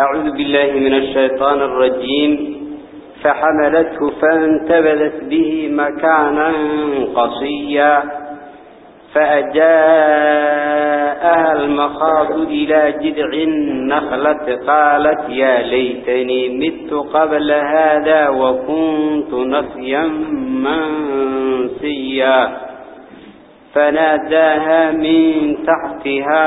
أعوذ بالله من الشيطان الرجيم. فحملته فانتبذت به مكانا قصيا. فأجاءها المخاض إلى جذع النخلة قالت يا ليتني مت قبل هذا وكنت نسيا منسيا. فناداها من تحتها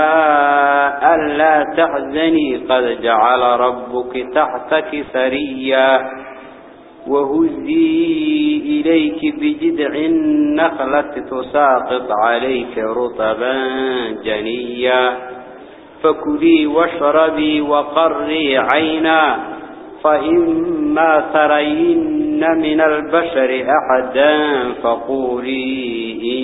ألا تحزني قد جعل ربك تحتك سريا وهزي إليك بجدع النخلة تساقط عليك رطبا جنيا فكلي واشربي وقري عينا فإما ترين من البشر أحدا فقولي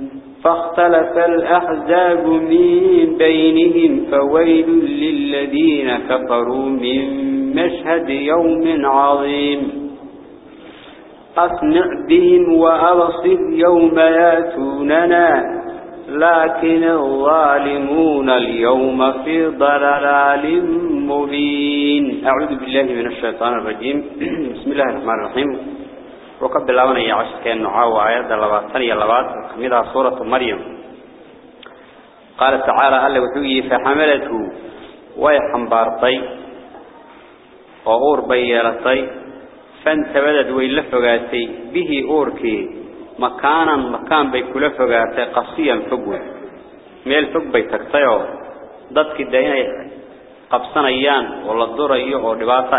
فاختلف الأحزاب من بينهم فويل للذين كفروا من مشهد يوم عظيم. أصنع بهم وأبصر يوم يأتوننا لكن الظالمون اليوم في ضلال مبين. أعوذ بالله من الشيطان الرجيم. بسم الله الرحمن الرحيم. وقد بلاونا يعشق كأنه عاوة آيات اللباتانية اللبات كمدها سورة مريم. قال تعالى ألا وحوي فحملته ويحنبارتي وغور بيالتي؟ فانتبدت ويلفقاتي به أوركي. مكانا مكان بي كلا فغاتay qasiyan fog meel fog bay tagtay oo dadkii daynay qabsanayaan oo la durayo oo dhibaato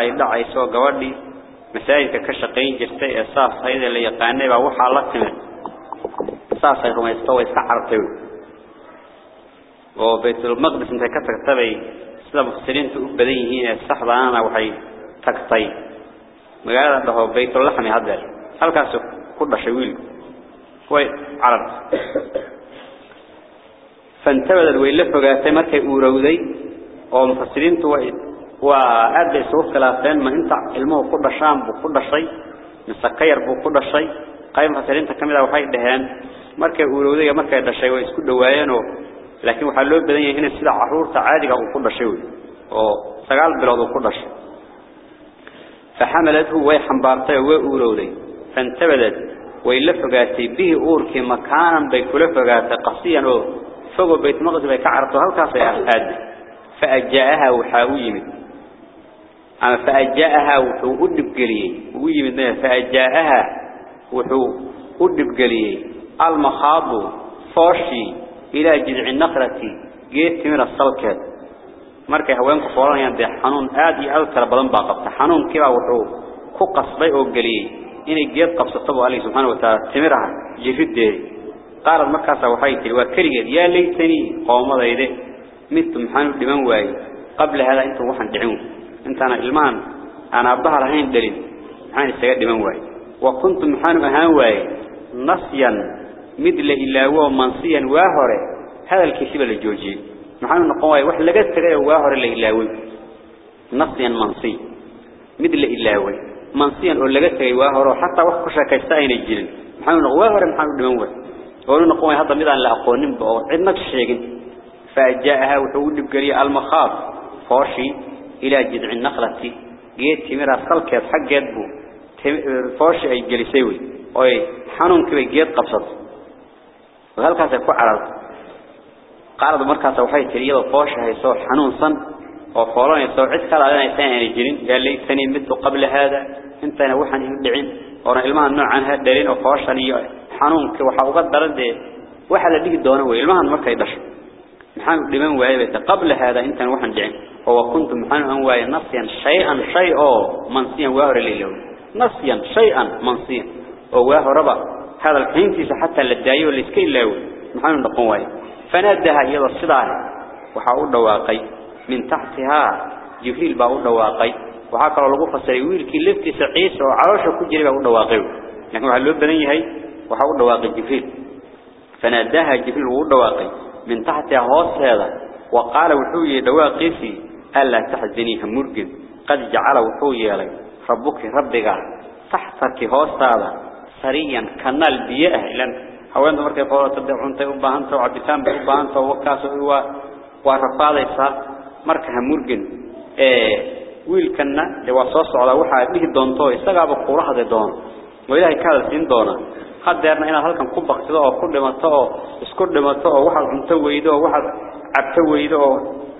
gabadhi masaajidka ka shaqeyn jirtay ee saas hayda la yaqaanay baa waxa la timid saas ay rumaysto way iska cartay oo baytul maqdis intay ka tagtay sida mufassiriintu u badan yihiin ee saxdaana waxay tagtay magaalada dhaho baytul lahmi hadda halkaas ku dhashay wiilku mise ka yar buu ku dhashay qayb mufassiriinta kamid ah waxay dhaheen markay uurowday markay dhashay way isku dhawaayeen oo laakiin waxa loo badan yahay in sida caruurta caadiga uu ku dhashay oo sagaal bilood uu ku dhashay فحملته ويحنبارته وأولوذي فانتبذت وإلا فقاتي به أورك مكانا بيكولا فقاتي قصيا فقو بيت مقدس بيكعرته هالكاسي أحد فأجاءها وحاويمت أما فأجاءها وحو أدب قليه ويجي من ذلك فأجاءها وحو أدب قليه المخاض فاشي إلى جذع النقرة جيت تمر الصلكة مركة هوانك فوران ينضي حنون آدي ألتر بضنبا قبط حنون كبا وحو كقص بيئو قليه إني جيت قبص الطبو عليه سبحانه وتعالى تمرها جيفيد ديري قال المكة سوحيتي وكريت يا ليتني قوم الله إذا ميت محنون لمن واي. قبل هذا أنتم وحن دعون انت أنا إلمان أنا أبها لهين دلين محان استقاد دمان واي. وكنت محانو أهان واي نصيا مثل إلا هو منصيا واهره هذا الكسب للجوجي. محانو نقوم واي وحن لقد تغير واهر اللي إلا هو نصيا منصي مثل إلا هو منصيا أو لقد تغير واهره حتى وقت كشاكيستاين الجلن محانو نقوم واهر محانو دمان واي. ولو نقوم هذا لا أقونين بأور عندنا الشيء فجاءها وحود بقري المخاض فوشي. إلى جذع النخلة جيت تمر السلكة حق جدبو فوشي أي جلسيوي. أي حنون كبي جيت قبصت. وهل سيكون عرض. قارض مركز وحي تريد فوشي هيسو حنون صن. وفوران يسو عد كلا لنا يساني جرين قال لي ثاني مت قبل هذا. انت أنا وحن يدعين. ورا noocan ha dhalin oo fooshan iyo xanuunka waxa uga daran de waxa la dhigi doono way محن لمن وعيبته قبل هذا أنت وحن دعين هو كنت محن أن وعي نصيا شيئا شيئا منصيا وهر لله نصيا شيئا منصيا وهو ربا هذا الحين تيس حتى للدعي والإسكين له. محن نقوم وعي فنادها هي الصدار وحاول دواقي. من تحتها يهيل باقول دواقي. وحاك الله لقوفة سيويل كي لفت سعيس وعرش كجر باقول دواقي. لكن محلوب بني هاي؟ وحاول دواقي جفيل فنادها جفيل وقول دواقي. من تحت هوس هذا. وقال وحوي دواقيسي ألا تحزني همرجد قد جعل وحوي لي ربك ربك. تحت هوس هذا. سريا كان البيئة لأن حوالي مركز قولة تدعون تأبهانت طيب وعبتان بأبهانت ووكاس هو وارفا ليسا مرك همرجد إيه، ويل كان لواصص على وحا. به الدونتو استقابه قرحة دون. وإلهي كالسين دونة hadeerna inaad halkan ku baqsido oo ku dhimato oo isku dhimato oo waxa cunto weydo oo waxa cabto weydo oo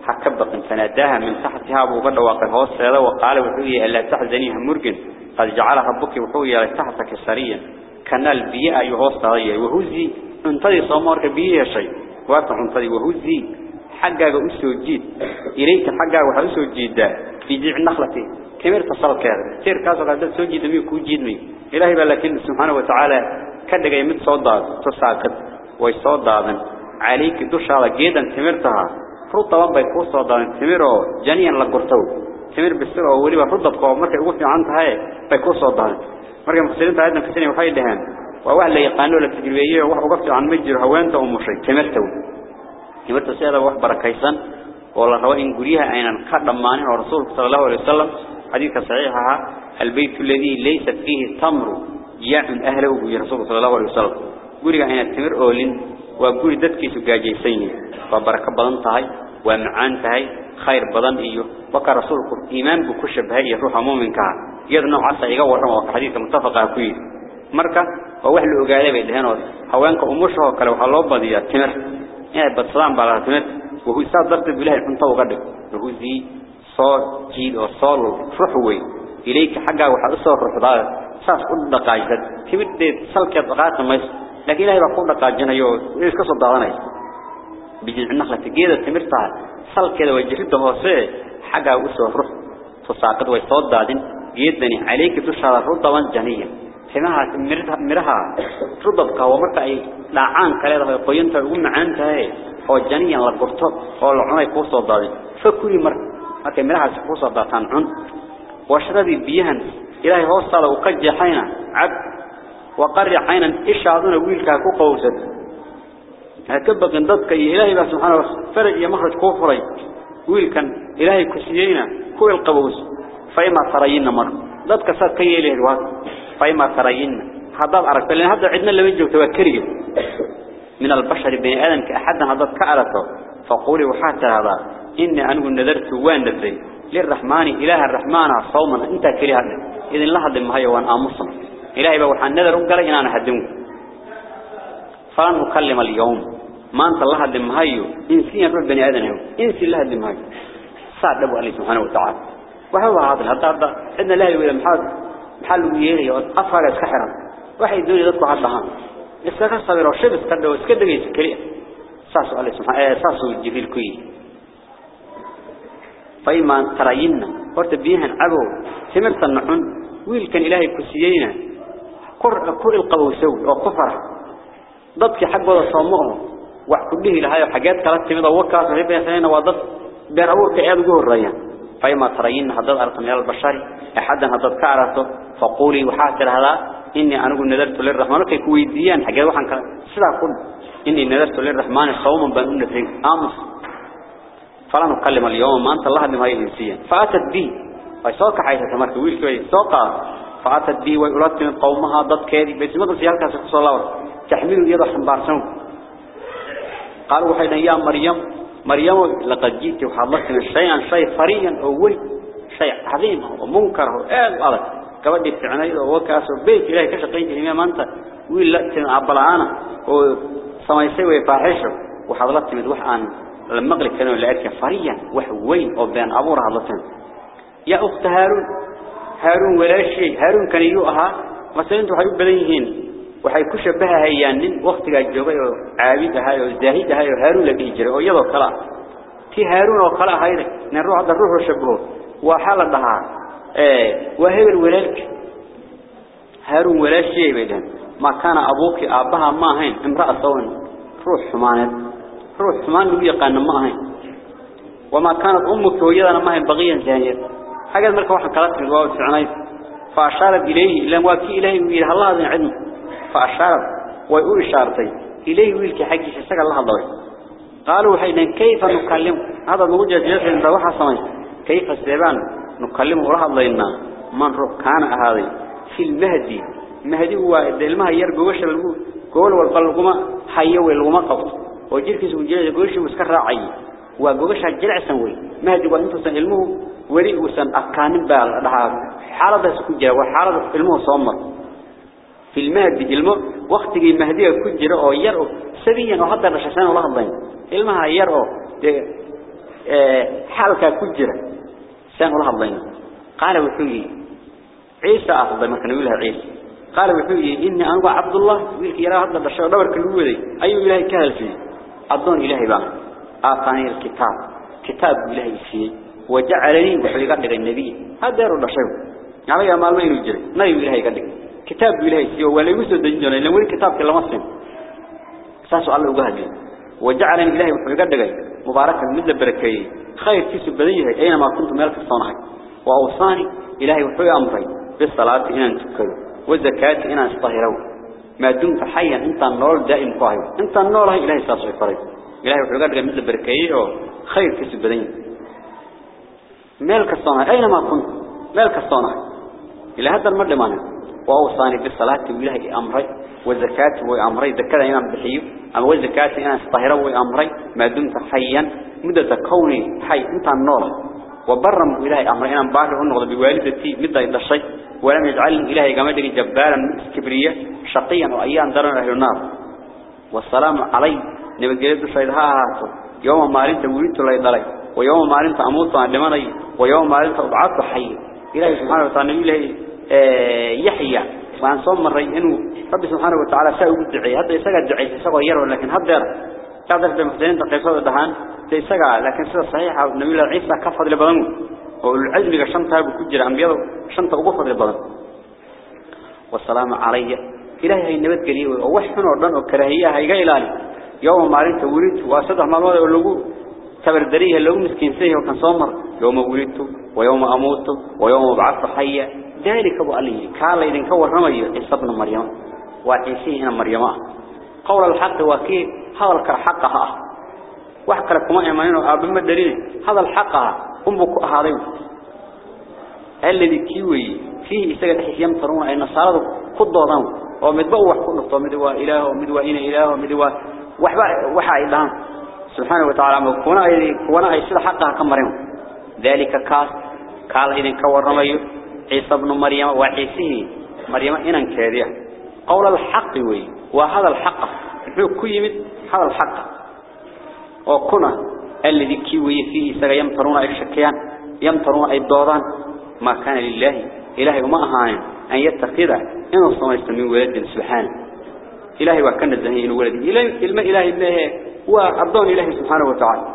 ha baqin sanadaha min tahtiha buu uga dhawaaqay oo qaale wuxuu yahay la tahzaniha murgan qad jacala rabbuki wuxuu yahay tahtaka sariyan kanal biya ayu hoosteeda yahay wahuzi cuntadii soomarka biyo shay waa cuntadii wahuzi xaggaaga u soo jiid ilayka xaggaaga waxa u soo jiidaa في جيع النخلة كمير تصل كذا سير كاسو قاعد تسوي كده جاي مت صداد تساقط ويصدادن عليك دوش على جيدا تمرتها فرط طبعا بيكون صدادن تمره جنيا لقرتو تمر أو ولي بفرط بقى مركب يقول في عنتها هاي بيكون صدادن مركب مخسرين تعدنا في سنة وحي دهان وواحد اللي يقانوا لك تجربية وقفت عن مجر هوانته ومشي تمرتو تمرتو سيادة واحد بركيسان والله هو إن قريها أين قدمان ورسول صلى الله عليه وسلم حديث صحيحها البيت الذي ليس فيه تمر يعن أهله برسول صلى الله عليه وسلم. قريها أين التمر أولين وقري دتك سجاجيسين وبركة بدن تهي ومعان تهي خير بدن إيوه وكا رسولك إيمان بكشب هاي روح مؤمن كها يدنا عصا يقوى رمى حديث متفق كويس مركة ووحل أقالي بيدهن هوانك أمشه كلو حلوب بديا تمر يعني بتصلان بلا تمر وهو ساد ضرب بالله أنت وقدك وهو زي صار جيل وصار فرحوي إليك حاجة وحد صار رفضاء ساس كل دقائق تبد سلك دقائق ما يس لكن لا يبقى كل دقائق جنا يو إيش كسر ضعنا بيجي النخلة تجيدا تمرتها سلك كذا وجهته هو سه حاجة وصار فرح تساقط ويصاد دادين. جيدني عليك تشعر رضا جنيا حينها مرها مرها. رضا بقى ومرتا. كلاه قينتها ومعنتها oo janiyan la gurto oo la cunay ku soo daaday fakuri mar markay mirahaas ku soo daataan cun washradii biyahan إلهي هو الصلاة وقج حينا عبد وقري حينا إيش عذنا ويلك كقوسد هكبك ندك إيه إلهي بس سبحانه فرق يا مخرج كفري ويلك إلهي كسيينا كو القبوس فيما ترينا مر. ضدك سات كي إلهي الواد. فيما ترينا هذا أعرف لأن هذا عدنا اللي بيجو توكري من البشر بين آدم كأحد هذا كأرته فقولي وحتى هذا. إني أنه نذرت وين نفري للرحمن إله الرحمن صوما. أنت كريها. إذن الله هدم هاي وان آمصنا إلهي بوحى النذر قال إن أنا هدمه. فلن أكلم اليوم. ما أنت الله هدم هاي. إنسي رب بني آدم. هو إنسي الله هدم هاي. صار لبو عليه سبحانه وتعالى. وهو هذا هذا هذا إن الله يقول محال محل ويهي أفعل اسكحرا waxay doonayaan dadku hadlahaan iskaga sabiro shib iska dhaw iska dhageysa kaliya saas oo Allah subhanahu saas oo jibril ku yiri fayman tarayna horta biyahan abo simirtan xun wiilkan ilaahay ku siiyayna kor ku ilqabowsow oo ku fara dadki xaqooda soomo وحكله لهاي حاجات كلا تمد وكاس وحبين سنين وضد بين أبوك عياد جوه الريان فيما ترين هذا أرث من البشر. أحدا هذا كعرته فقولي وحاتر هذا. إني أنا أقول نذرت للرحمن. كي كويديان حاجات وحن كلا سلا كل. إني نذرت للرحمن صوما بنون في أمس. فلا نكلم اليوم. ما أنت الله بما ينسيا فأتت به فسوق حيث تمرك ويل كوي سوق فأتت به ويرد من قومها ضد كذي بس ما قلت يالك صلى الله عليه تحمل يده حنبارسون قالوا وحيدا يا مريم مريم لقد جئت وحضرت شيئا شيء فريا أول شيء عظيم ومنكر وآل أرد كبدي في عنايد وكاس وبيت إلهي كشقين كلمة ما أنت ويل لأتن عبلانا وسمايسي ويفاحشه وحضرت مدوح عن لما قلت كانوا لأركا فريا وحوين وبين أبو رهضتين يا أخت هارون هارون ولا شيء هارون كان يوقها مثلا أنتوا حيوب بليهين ku shabaahayaan nin waqtiga joogay oo caabid ahay oo zaahid ahay oo Harun la dhigi jiray oo iyadoo kala ti Harun oo kala ahayd nin ruuxda ruuxu shabaho waxa la dhahaa ee waa hebel walaalk Harun walaashii baydan ma kana abuuki aabaha ma ahayn imraa sawan ruux xumaaneed ruux xumaan lagu yaqaan ma ahayn marka waxa kala timid waa ficnay fa ashara ilayhi ila waa ki ilaahi wiil halaadin cidna فأشارت ويقول إشارتي إليه ويلك حقي سيساق الله ضوي. قالوا حينا كيف نكلم؟ هذا موجة جيسا عند وحا سمي كيف السيبان نكلمه الله ضينا من روح كان هذا في المهدي. المهدي هو المها يرقى وش القول قول والقلقما حي والقما قبط وجيرك سوى جيسا قوش مسكر عي وقوش جلع سنوي. مهدي وانتو سنلمه ولي وسن أكان بال لها حالة سكجة وحالة علمه صمر في المهدي الماء وقت المهدي كجرا أو يرو سبيا وحتى رشاسان الله ضين المها يرو حالك كجرا سان الله ضين قال وحوي عيسى أفضل ما كان يقولها عيسى قال وحوي إني أنا عبد الله ويلك يرى هذا البشر دور كلودي أي إلهي كهل فيه أظن إلهي بقى أعطاني الكتاب كتاب إلهي فيه وجعلني وحوي قد النبي. هذا دار البشر يعني يا مال ما ما إلهي قد كتاب إلهي سيو ولا يوسد دنجنا لأن ولي كتاب كلا مصين ساسو الله وجهه وجعلني إلهي وحنا قد مباركا مدة بركي. خير في سبديه أينما كنت مالك الصنعي. وأوصاني إلهي وحنا أمري. بالصلاة إن أنتكلوا والزكاة إن أستهروا ما دمت حيا. أنت النور دائم قاهي أنت النور هي إلهي ساسو فريق إلهي وحنا قد مدة بركي. خير في سبديه مالك الصنعي أينما كنت؟ مالك الصنعي إلى هذا المرة مانه وأوصاني بالصلاة وإلهي أمري. والزكاة وأمري ذكرها إنا بحيو. أما والزكاة إنا أستهره وأمري ما دمت حيا. مدة كوني حي. أنت النور. وبرم إلهي أمري. إنا باره النغض بوالدتي مدة إلا الشيء ولم يجعل إلهي جمدني جبالا. كبرية. شقيا. وأيام درنا أهل النار. والسلام علي. نبقى الشيء هاتو. يوم ما أنت ولدت لا يضلي ويوم ما أنت أموت عن لمني ويوم ما أنت أبعث حي. إلهي سبحانه وتعالى إلهي يحيى. وعن صوم مري إنه رب سبحانه وتعالى سأل الدعي هذا يسقى الدعي يسقى يرى لكن هذا تعرف بمحسنين تقيسوا الدهان تيسقى لكن سيدة صحيحة نبي الله عيسى كفض لبضنه والعزم شنطة بكجر أنبياء شنطة أبفض لبضنه والسلام علي. إلهي النبات قليل ووحفن وردن وكراهية هاي إلهي يوم ما عليك ولدت وأصدح مالوضة يقولوا تبردريه اللي هو مسكين سيه وكان صمر يوم ولدت ويوم أموت ويوم بعث حيا ذلك أبو علي. قال إذن كور رمي عيسى بن مريم وعيسى هنا مريم. قول الحق وكي هذا الحقها وحكى لكم إيمانين وأبن مدرين هذا الحقها أمك هذين الذي كيوي فيه يستجد حيث يمطرون أي نصارى خضوضان ومدبوح كل نقطة مدوا إله ومدوا إنا إله ومدوا وحبا وحا إلهام سبحانه وتعالى وكونا أي كونا أي سيد حقها كمريم. ذلك كاس قال إذن كور رمي عيسى بن مريم وعيسيه مريم إنن كاذية قول الحق وي. وهذا الحق. يحيو كيمت هذا الحق. وكنا الذي كيوي فيه سغا يمترون أي شكيان يمترون أي الدوران ما كان لله. إلهي وما أهان أن يتخذ إنه صميست من ولد سبحانه إلهي وكان الزهين ولد إلهي إلهي الله وأرضون إلهي سبحانه وتعالى.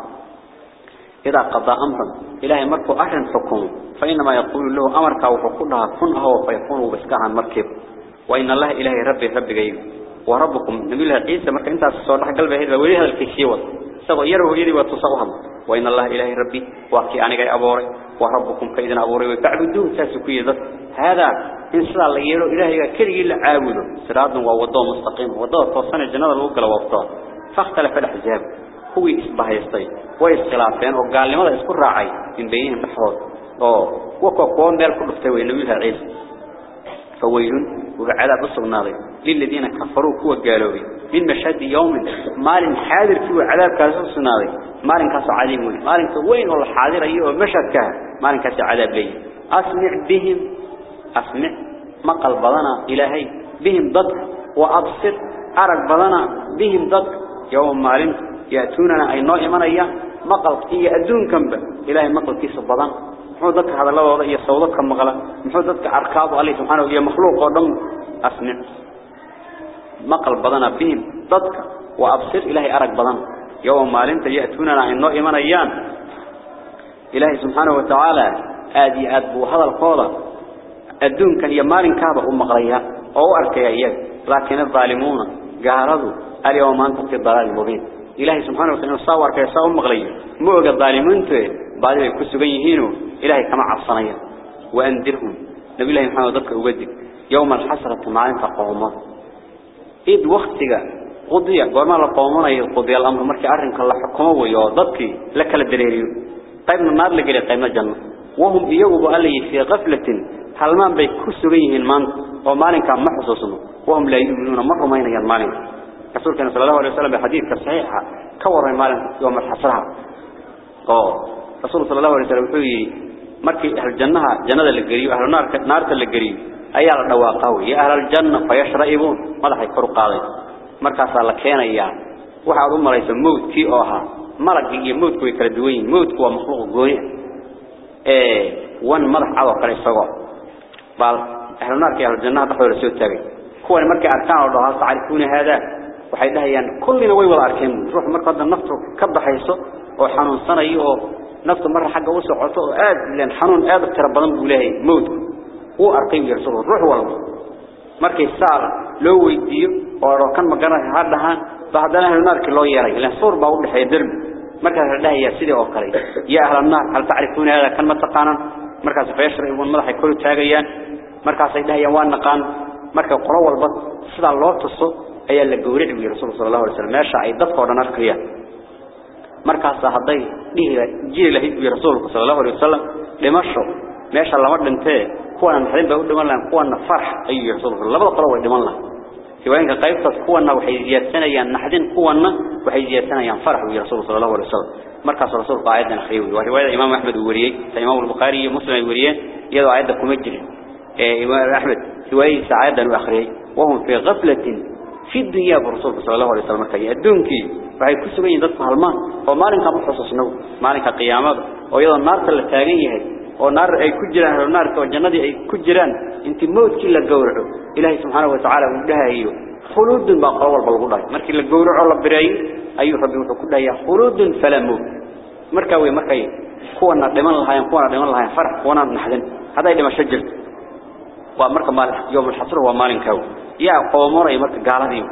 إذا قضى أمرا إلهي مركو أحد حكم فإنما يقول له أمرك وحكولها كن هو فيكون بسكها مركب. وإن الله إلهي ربي ربي غيب وربكم نبي الله عيسى مركا إنت صدح قلبه هذا ولي هذا الكيسيوة سوى يروه يدي وتصوهم. وإن الله إله ربي وكي أنا جاي أبوري. وربكم كيدنا أبوري وتعبدوه تاسكوا ذات هذا إن شاء الله يرو إلهي كري إلا عابده. صراط ووضوه مستقيم. ووضوه توصنا الجنة الوقت لوقتها فاختلف الأحزاب. هو إصبح يستي وإسخلافين وقال لماذا يذكر راعي من بينهم بحوض أوه وكوكوان ديال كل النبي الله عيسى فويل وعذاب الصغناضي للذين كفروا كوا قالوا من مشهد يوم مال حاضر كوا عذاب كاسو الصغناضي مال كاسو عظيم مال وين والله حاضر أيوه مشهد كه. مال كاسو عذاب لي. أسمع بهم أسمع مقل بضنا إلهي. بهم ضد وأبصر أرق بضنا. بهم ضد يوم مال يأتوننا أي نوع من أيام مقل هي أدون كمبا إلهي مقل كيس بضنا محو ذلك هذا الله وضع يصوضك كمغلا محو ذلك أركاب عليه سبحانه وهي مخلوق ودم أسمع. مقل بضنا بهم. ضدك. وأبصر. إلهي أرق بضنا يوم ما لنت يأتوننا إن نوع من أيام إلهي سبحانه وتعالى. آدي أدبو هذا القول. الدون كان يمارن كابا أم مغريها أو أركيا إياه. لكن الظالمون قارضوا اليوم أنت في الضلال المبين. إلهي سبحانه وتعالى صور كيسا أم مغريا موقع الظالمون بعد يكسوا جيهينه إلهي كما عصنيا وأنذرهم. نبي الله محمد ذكر أودك يوم الحسرة معين قومه. إذ وقتك قضية قرما لقومنا يقضي الأمر مركي أرنك الله حكمه ويوضبك لك الدليل قيمنا النار لقلي قيمنا الجنة. وهم يجوا علي في غفلة. هل ما بيكسوا جيهين من. ومالين كان محصوصنا وهم لا يؤمنون. مرة ما ينجد رسول كان صلى الله عليه وسلم بحديث كصحيحة كور مالين يوم الحسرة أوه. رسول صلى الله عليه وسلم وحي مركي أهل الجنة جنة اللي أهل النار نار اللي قريب. أي على دواقه يا أهل الجنة فيشرئبون. ماذا حيكروا قاضي. مركز على كان إياه وحد أمر ليس موت كي أوها. مرق يجي موت كوي كردوين. موت كوا مخلوق جوي إيه. وان مرح عوا قال يسوع بل أهل النار كي أهل الجنة تحول رسول تبي. هو مركي أركان الله تعرفون هذا. وحيدها يعني كلنا ويول أركان روح مركز النفط كبر حيسو وحنون سنة يو نفط مرة حاجة وسعته آد لأن حنون آد تربضن بولاهي موت. هو أرقيم يرسله روح والله مركي الساعة لو ويديو ولو كان مقرن هذا بعدنا أهل النار كله يرى لأن صور بقول حي درب. مركز هذا هي سيدي وقري يا أهل النار هل تعرفون هذا كلمة تقانا مركز فيشرب والملح يكون تاجيان مركز هذا هي وان نقان. مركز قرى والبط سيد الله تصو أي اللي جورع برسول صلى الله عليه وسلم ما شاء يدفع ولا نركيا مركز هذا جيل له برسول صلى الله عليه وسلم لمشوا meesha lama dhintee kuwana naxdin baa u dhiman lahayn kuwana farx ayuu rasuulku labada qolo way dhiman lahayn riwaayinka qaybtaas kuwana waxay ziyadsanayaan naxdin kuwana waxay ziyadsanayaan farx uu rasuulku sallallahu alayhi wasallam markaas rasuulku aayadan akhriyay waa riwaayada imaam ahmed uu wariyay imaam al-bukhari iyo muslim ay wariyeen iyadoo aayada kuma jirin ee imaam ahmed riwaayada aayadan uu akhriyay wahum fi ghaflatin في الدنيا برسول صلى الله عليه وسلم كي يدونك فهي كسو من يدد مهلما ومالنك محصص نو مالنك قيامة. ويضا النار تلتاقية ونار أي كجران. ونار كجران أي كجران. انت موت كلا قورعو. إلهي سبحانه وتعالى ودها أيو. خلود با قول بالغضاء مالك اللي قورعو الله براي. أيو ربي وحكو يا خلود فلا موت. مركا وي مركا كوانا دمان الله هاين كوانا دمان الله هاين فرح. كوانا نحذن هذا اللي ما شجرت ومركا يوم الحصر هو مالنكاو yaa qoomoray marka gaaladii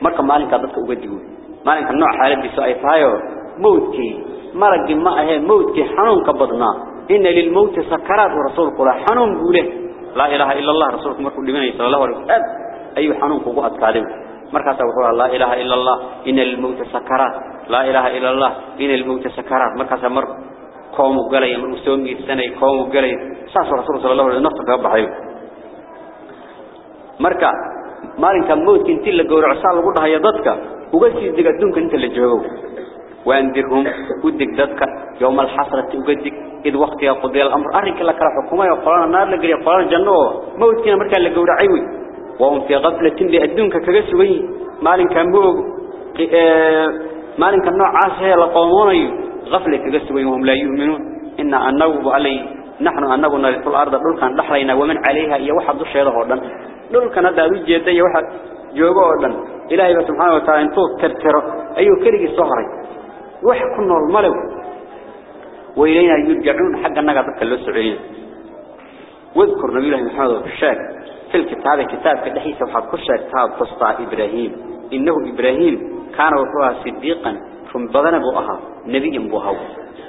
marka maalinka dadka uga digo maalinka nooc xaaladiisu ay tahay mawdkii maragii ma ahe mawdkii xanuunka badnaa إن للموت سكرات ورسول قلا حنون بوله لا إله إلا الله رسولك مركب لمن صلى الله عليه وسلم أي حنون قوة كاذب مركز وحول لا إله إلا الله إن للموت سكرات لا إله إلا الله إن للموت سكرات مركز مر قوم قلي من أسومي السنة قوم قلي ساس رسول صلى الله عليه وسلم نفسك رب حيو مركز مالك الموت كنت اللي قول عصال قلها يضدك وقلت يدك الدنك انت اللي جواب وأنذرهم ودك ذاتك يوم الحسرة وقدك إذ وقت يقضي الأمر أرك لك الحكومة وقران النار لقري قران الجنة موت كنا مركا لقول عيوي وهم في غفلة لأدونك كجسوي مالين كان بوغ مالين كان نوع عاسه لقومون غفلة كجسوي وهم لا يؤمنون إن النوب علي نحن أنه نرث الأرض دول كان دحرينا ومن عليها يا واحد دش هذا هردن دول كان هذا وجه يا واحد جوجو هردن إلهي سبحانه وتعالى انتو ترتر أيو كريج الصهري وحكنا الملو وإلينا يرجعون حق النقا اللو سعيد واذكر نبي الله محمد الشاك في الكتاب كتاب كدحيس وحد كشة كتاب تصطى إبراهيم إنه إبراهيم كان وحوها صديقا ثم بدن بوها نبي بوها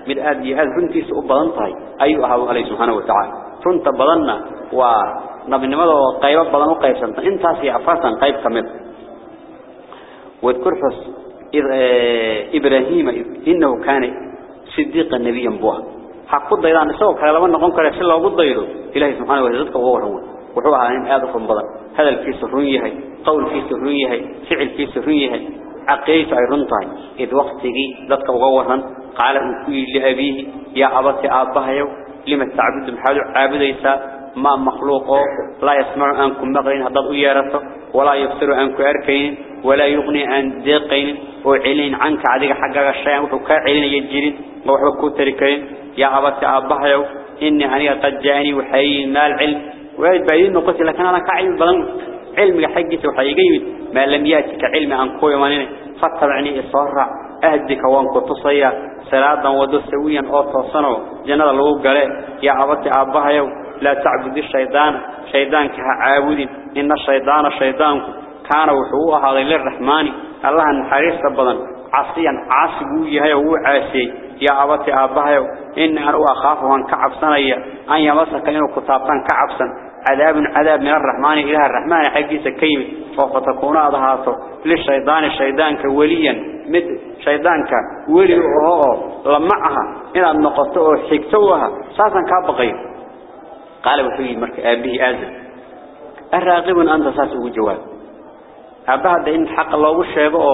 من آدي هذا رنتي سأبضن طاي أيها عليه سبحانه وتعالى رنت بدنا ونبي نمضى قيبة بدن وقيب سنت انت سي أفرسا قيب كمل واذكر حس إبراهيم إنه كان صديقا نبيا بوها حق الضيران سوى كلا لما نقوم كلا سلا وقد ضيره إلهي سبحانه وتعالى وهو هو وحوها إن آدف بدن هذا الكيس الرنيه قول الكيس الرنيه فعل الكيس الرنيه عقيت أي رنطاي إذ وقته ذاتك وغورا قال أنكوي لأبيه يا أبتي آبها يو. لما تعبد محادو عابد إيسا ما مخلوقه لا يسمع أنكم مغرين هذا إيارته ولا يبصر أنكم أركين ولا يغني عن ديقين وعلين عنك عديك حقا الشيء وحكا علين يجرين وحكو تركين. يا أبتي آبها يو إني أني قد جاءني وحي مال علم. ويبين نقص لكن أنا كعلم بلن. علم حقك وحيقيم ما لم يأتك علم عن كوي مانين فاتبعني إصارع أهدك وانكو تصيا سلادا ودو سويا أو تصنعوا لو قال يا عبدت أبها يو لا تعبد الشيطان شيطان كعابد إن الشيطان شيطان كان وحوها هذا للرحمن. الله الحريص بدن عصيا. عاصب يهي وعاسي يا أبها يو إن أنا أخاف وان كعب سنيا أن يمسك إنه كتابتان كعب سن عذاب عذاب من الرحمن. إله الرحمن حقي سكيم فتكون أضهاته للشيطان الشيطان كوليا مد شيطان كولي وهو لمعها إلى النقطة حكتوها. ساسا كابقي قال وحي مرك أبيه آزم. الراغب أنت ساسه جواب أبها إن حق الله وشيبه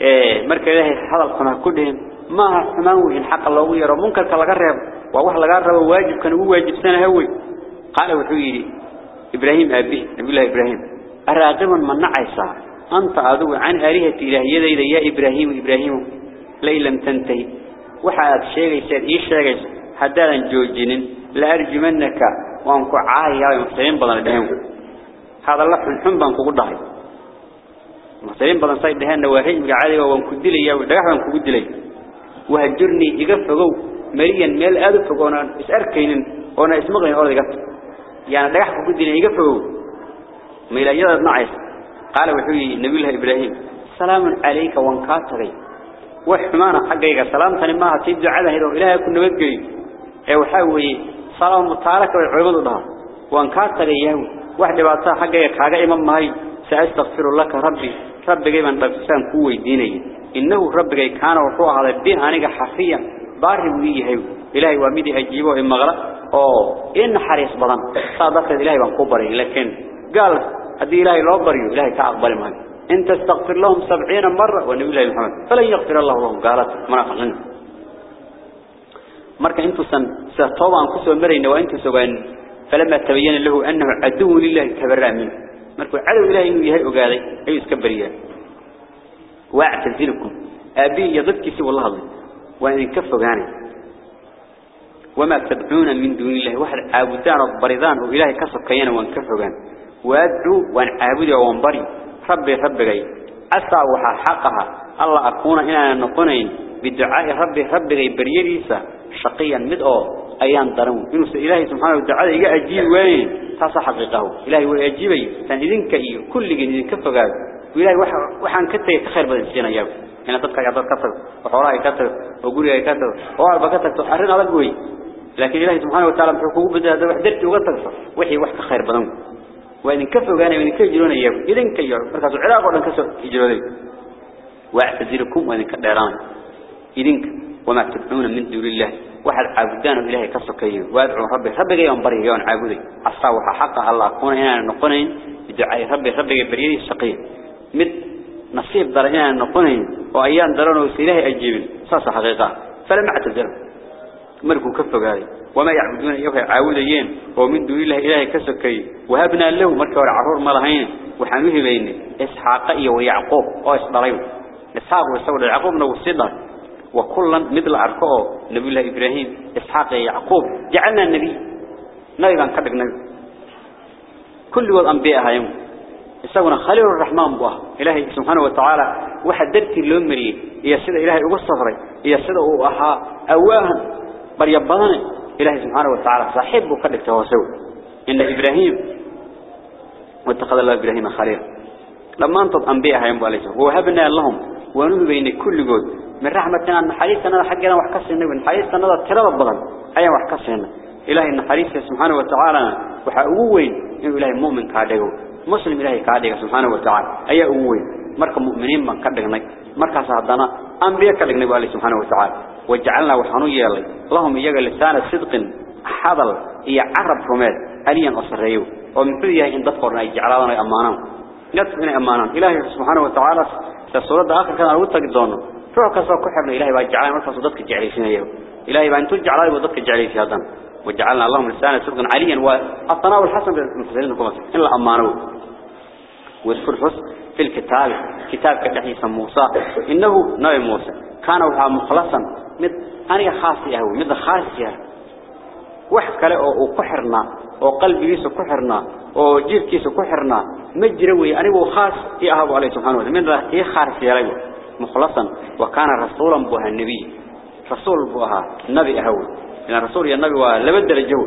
إيه مرك إلهي حضر كما كلهم. ما حماوه إن حق الله يرى منكر كالغرب ووح لغرب واجب كان هو واجب سنة هوي. قال وحيري إبراهيم أبيه نبي الله إبراهيم. أراغبا من نعيسا أنت أدو عن آلهة إلهية يا إبراهيم إبراهيم. لم تنتهي. وحاد شيء يسير إيش شيء هدالا جوجين لأرجمنك. وأنكو عاهي يا مفترين بدن دهن هذا الله حنبا نقول ضحي مفترين بدن صيد دهن نواهي مقعالي وأنكو دلي يا ودقح وأنكو دلي وهجرني إقفقو مريا ميل أدفقو أنا إسأركين وأنا اسمغني أرضي قفت يعني دقح كو دلي إقفقو ميلا يدد نعيس قال وحوي نبي الله إبراهيم سلام عليك وانكاتري وحمانا حقيقة سلام تاني ما هتيب دعاء هيرو إلهي كن نبقي اي وحاوي سلام متعالك والعباد الله وانكاتري يهو واحد بعطاه حقيقة كاقا إمام ماي سأستغفر لك ربي ربي جيبا ربسان كوي ديني إنه ربي كان وحوه على الدين أنيق حفيا باري ويه هيو إلهي وامدي أجيبه إمغلا أو إن حريص بضان صادقت إلهي وانقبري لكن قال هذه إلهي لو بريو إلهي كأقبل معك إن تستغفر لهم سبعين مرة ونبي الله محمد. فلن يغفر الله لهم. قالت منافقين. مركا انتو سن ستوبا انكسوا مرين وانتو سوغان فلما تبين له أنه عدو لله تبرأ منه مركا عدو إلهي إنه يهي أقاذي أي اسكبريان واعتزلكم أبي يضدك سوى الله وإن كفوا غاني وما تدعون من دون الله واحد عابدان البريضان وإلهي كسب كيانا وان كفوا غاني وادعو وان عابد وانبري. ربي ربي جاي أسعى وحا حقها. الله أكون إنا نقنين. بدعاء ربي ربي بريريسا شقيا مدعو أيان درمو إنه إلهي سبحانه وتعالى يجي أجيب وين؟ تصح حقيقه. إلهي ويجيبي كان إذن كأيه كل جن إذن كفى قال. وإلهي وحن كتة يتخير بدل سينا ياب. هنا تدك يعطر كتر وحوراء كتر وقولي كتر وعرب كتر أرين على قوي لكن إلهي سبحانه وتعالى محقوق بدأ هذا وحدرت وقتر وحي وحك خير بدل وإن كفوا قال وإن كيجرون ياب. إذن كيجر مركز العراق وإن كسر يجرون واعتذركم وإن كدران إذنك وما تدعون من دون الله. واحد عابدان إلهي كسكيه وادعوا ربي. ربي يوم بريه يوم عابدي الصاوح حق الله. كون هنا نقنين. بدعاء ربي. ربي بريه سقيه مد نصيب درجان نقنين. وأيام درون وسيله أجيب صاص حقيقة. فلم أعتذر. مركوا كفوا قال وما يعبدون إياه عابدين ومن دون الله إلهي كسكيه وهبنا له مركوا العرور مرهين وحنوه بينه إسحاق ويعقوب أو إسحاق ويسول يعقوب نو الصدر وكلا مثل أركوه نبي الله إبراهيم إسحاق يعقوب. جعلنا النبي. نبي كان كبك نبي. كل والأنبياء هايم يسوون خليل الرحمن بواه. إلهي سبحانه وتعالى واحد درتي اللومري يسيد إلهي أقول صفري يسيد أوها أواها بريبضاني إلهي سبحانه وتعالى صاحبه كبك تواسو. إن إبراهيم واتخذ الله إبراهيم خليل. لما أنتم أنبياء هيم بالله وهبنا لهم. ونوه بين كل جود. من رحمتنا أن حديثنا حقنا وحكسنا من هذا ترى البغل أي وحكسنا. إلهي إن حديثه سبحانه وتعالى وحقوين إنه إلهي مؤمن كعديه مسلم إلهي كعديه سبحانه وتعالى. أي أوين مرك مؤمنين من كدغنا مركز هدنا أنبياء كدغنا بالله سبحانه وتعالى. وجعلنا وحنو يلي اللهم يجا لسان صدق حضل. هي عرب رماد أليا أصريو. ومن فيه إن تذكرنا يجعلنا أمانهم. يدفعنا أمانهم إلهي سبحانه وتعالى سورة آخر كان أقول تقدونه روح كسر كحبنا إلهي وجعلنا مركز صدقك جعليسين أيوه إلهي بأن تجعل وضدك جعليسين هذا. وجعلنا اللهم لسانا صدقا عليا. والتناول الحسن بالمسلمين إلا أمانه. واذكر حسن في الكتاب. كتاب كتحيث موسى. إنه نبي موسى. كان وها مخلصا. مد أنا خاصي أهو مد خاصي wax kale oo uu ku xirnaa oo مجروي أنا وخاص في أهب عليه سبحانه وتعالى. من رأيه خارس يلاقو مخلصا. وكان رسولا به النبي. رسول بها النبي أهول لأن رسول النبي ولبدل الجو.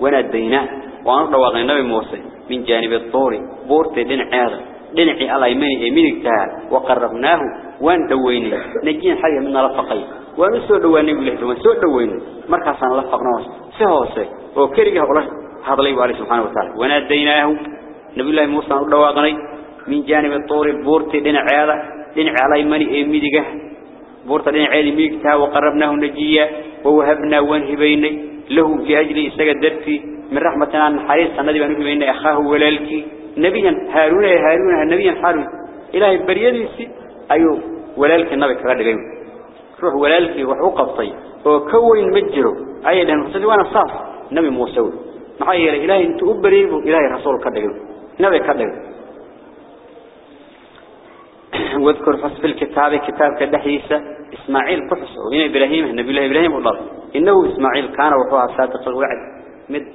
وين الدينا وأنا رواق النبي موسى. من جانب الطور. بورت دين عيال دين عيال يمين يمين كتار وقربناه. وين؟ دويني نجين حاجة من رفقي. وين سود وين يقوله دوين سود وين؟ مركز أنا رفقناه سهوسه وكريجه الله. هذا لي وعلي سبحانه وتعالى. وين الدينا نبي الله موسى الله وغني من جانب الطور بورت دين عيادة دين علي مني أميدك إيه بورت دين عيادة ميكتا وقربناه نجية ووهبنا وانهبين له في أجل إستقدرت من رحمتنا عن حريصة نذيب أنه بأن أخاه ولالك نبيا هارون يا هارون نبيا هارون. إلهي بريد أيو ولالك النبي كرد قيم روح ولالك وحقب طيب وكوين مجره أيضا نصد وأنا صاف. نبي موسى. نحيي إلهي أنت أبريب. إلهي رسول كرد قيم نبي كذب وذكر فص في الكتاب كتاب كدحيسة إسماعيل قصص وين إبراهيم؟ النبي له إبراهيم والله. إنه إسماعيل كان وهو صادق الوعد مد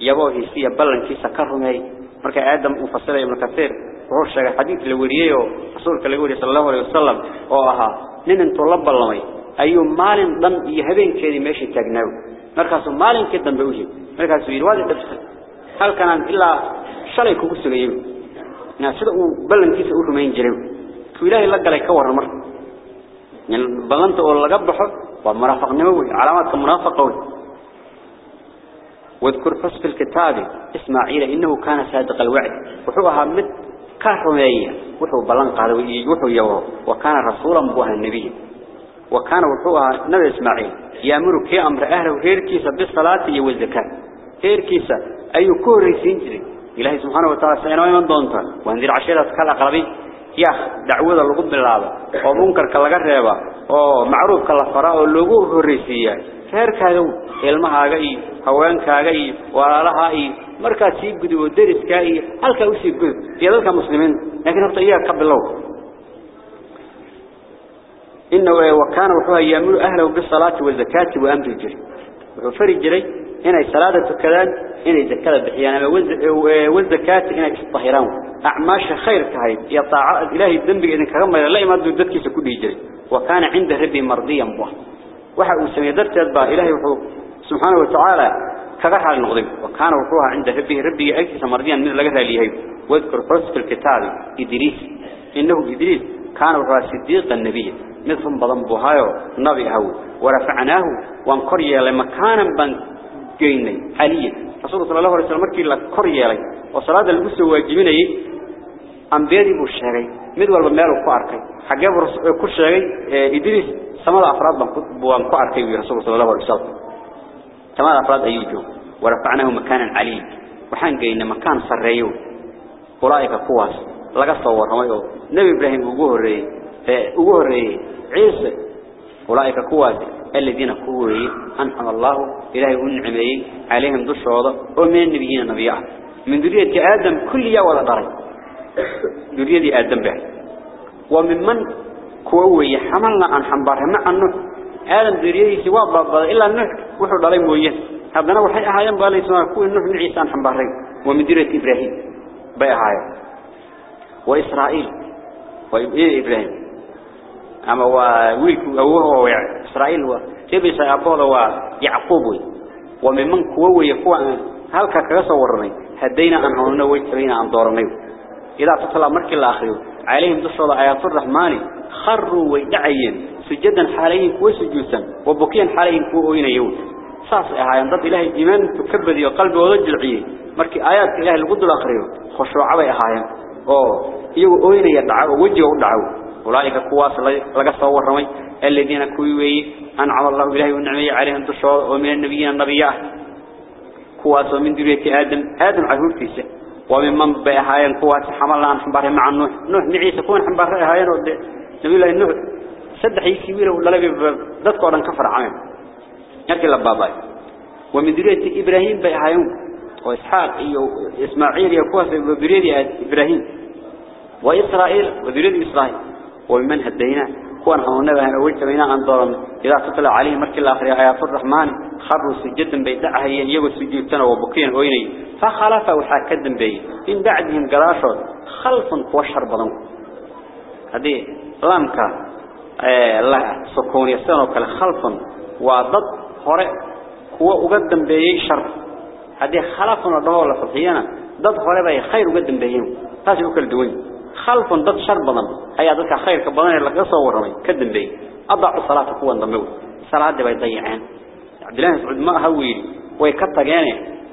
يبوه يسيا بلن كيس كرهم هاي مرك آدم وفصل يوم كثير روش حديث لوريه رسول كلاجوري صلى الله عليه وسلم. وها نين طلب الله أي مال ضم يهبن كذي ماشي تجنوا مركز مال كذا بوجه مركز يروادي تدخل هل كان إلا شلي كوكو سميو نا سده أو بلنكيس أو رمين جريو كو الهي لقا لي كوار مر يعني بلنت أو لقبحو ومرافق نموي علامات مرافقوي واذكر فس في الكتاب اسماعيل انه كان صادق الوعد وحوها مد كارمية وحو بلنقا ويجوحو يورو وكان رسولا مبوها النبي وكان وحوها نبي اسماعيل يامر كي أمر أهل هير كيسة بالصلاة والزكاة هير كيسة ايو كوري سينجري إلهي سبحانه وتعالى سينوي من دونتا وهنذير عشيرة كالأقربين يا دعوة اللقب بالله ومنكر كالغربة ومعروف كالفراء اللقوه الرئيسية reerkaaga ilmahaaga iyo haweenkaaga iyo walaalaha iyo marka si gudiyo dariska iyo halka u sii gudub iyo dadka muslimiin laakiin horta iyaga ka bilow inna wa kana wuxuu yaamuru ahlahu bis salati wal zakati هنا الثلاثة تكذب هنا يتكذب بحيانا يعني والذكات هنا يتطهران أعماش خير كهي يطاع إلهي الذنب إذن الله لا يمد ذكي سكل يجري. وكان عنده ربي مرضيا به وحق وسمي درت أدباء إلهي وحق سبحانه وتعالى كغحى المغضب. وكان وحقها عند ربي ربي أكس مرضيا من لقثة ليهي واذكر حسك الكتاب إدريس. إنه إدريس كان وحقها صديق النبي. مثل بضم بهايو نبي هو ورفعناه وانقري لمكانا بان جيني عليا رسول صلى الله عليه وسلم مركي لكريا لي وصلاة الأسر واجبيني أنبيادي بو الشيغي مد والبا ميلو كو أركي حقيب كو الشيغي إدريس سمد أفراد بان كو أركي رسول صلى الله عليه وسلم سمد أفراد أيجو ورفعناه مكانا عليا وحان جينا مكان صريو أولئك قواس لقى صور رميو نبي إبراهيم وقوه وقوه عيسى أولئك قواس الذين كوري أنعم الله إلهي أنعمي عليهم دو الشهودة ومن النبيين النبيات من ذرية آدم كل يا ولا ضري. ذرية آدم به. وممن كوي حملنا عن حنباره مع النوح. آدم ذرية سوى بابا إلا النوح. وحو ضري مويه هذا نوح أحيان بالي سواء كوي النوح من عيسى عن حنباره ومن ذرية إبراهيم بقى هاي وإسرائيل. وإيه إبراهيم أما ويلك أوه إسرائيل وكيف سيأبوه ويعقوب وممن كوه يكوه هل كتصورني هدينا أن هنونا ويتبين أن دورنيو إذا تطلع مركي الآخر عليهم تصل آيات الرحمن. خروا ويدعين سجدا حاليين وسجوسا وبكيا حاليين كوين يوم صاص أهايان ضد إله إيمان تكبد وقلب وضجعي مركي آيات إله القد الآخر خشوع عبي أهايان أوه. يو أوين يدعو؟ وجه ودعو أولئك كواس لقى صور رمي الذين كوي أنعم الله إلهي والنعمية عليهم تشعر ومن النبيين النبيات كواس ومن ذرية آدم. آدم عهود فيسه ومن من بأهايان كواس حمل الله حنباره مع نوح. نوح نعيسى كون حنباره أهايان نبي الله نوح سدح يسيويره ولا لبي ذاتك ورن كفر عام يركي لباباي. ومن ذرية إبراهيم بأهايان وإسحاق إسماعيل يكواس بذرية إبراهيم. وإسرائيل وذرية إسرائيل. ومن هدينا كون هؤلاء وجه بين أن ضرم. إذا تطلع عليه مرك الآخر آيات الرحمن خروا سجدا بيدعها ينيو سجودتنا وبقين ويني فخلف وحاكد بي إن بعدهم قراشوا خلف وشر بضم هذه لامك آه لا سكون يسانو كالخلف وضد هراء هو أقدم بي شر. هذه خلفنا الدولة فضينا. ضد هراء بي خير أقدم بيهم. تاسي كل دوين خلف ضد شر بدن اي ادك خير كبدن لا قسو ورمي. كدنبي اضع الصلاه قوه دمو صلاة دبي ضيعان عبد الله سعود ما هويل. وي كتغين يعني.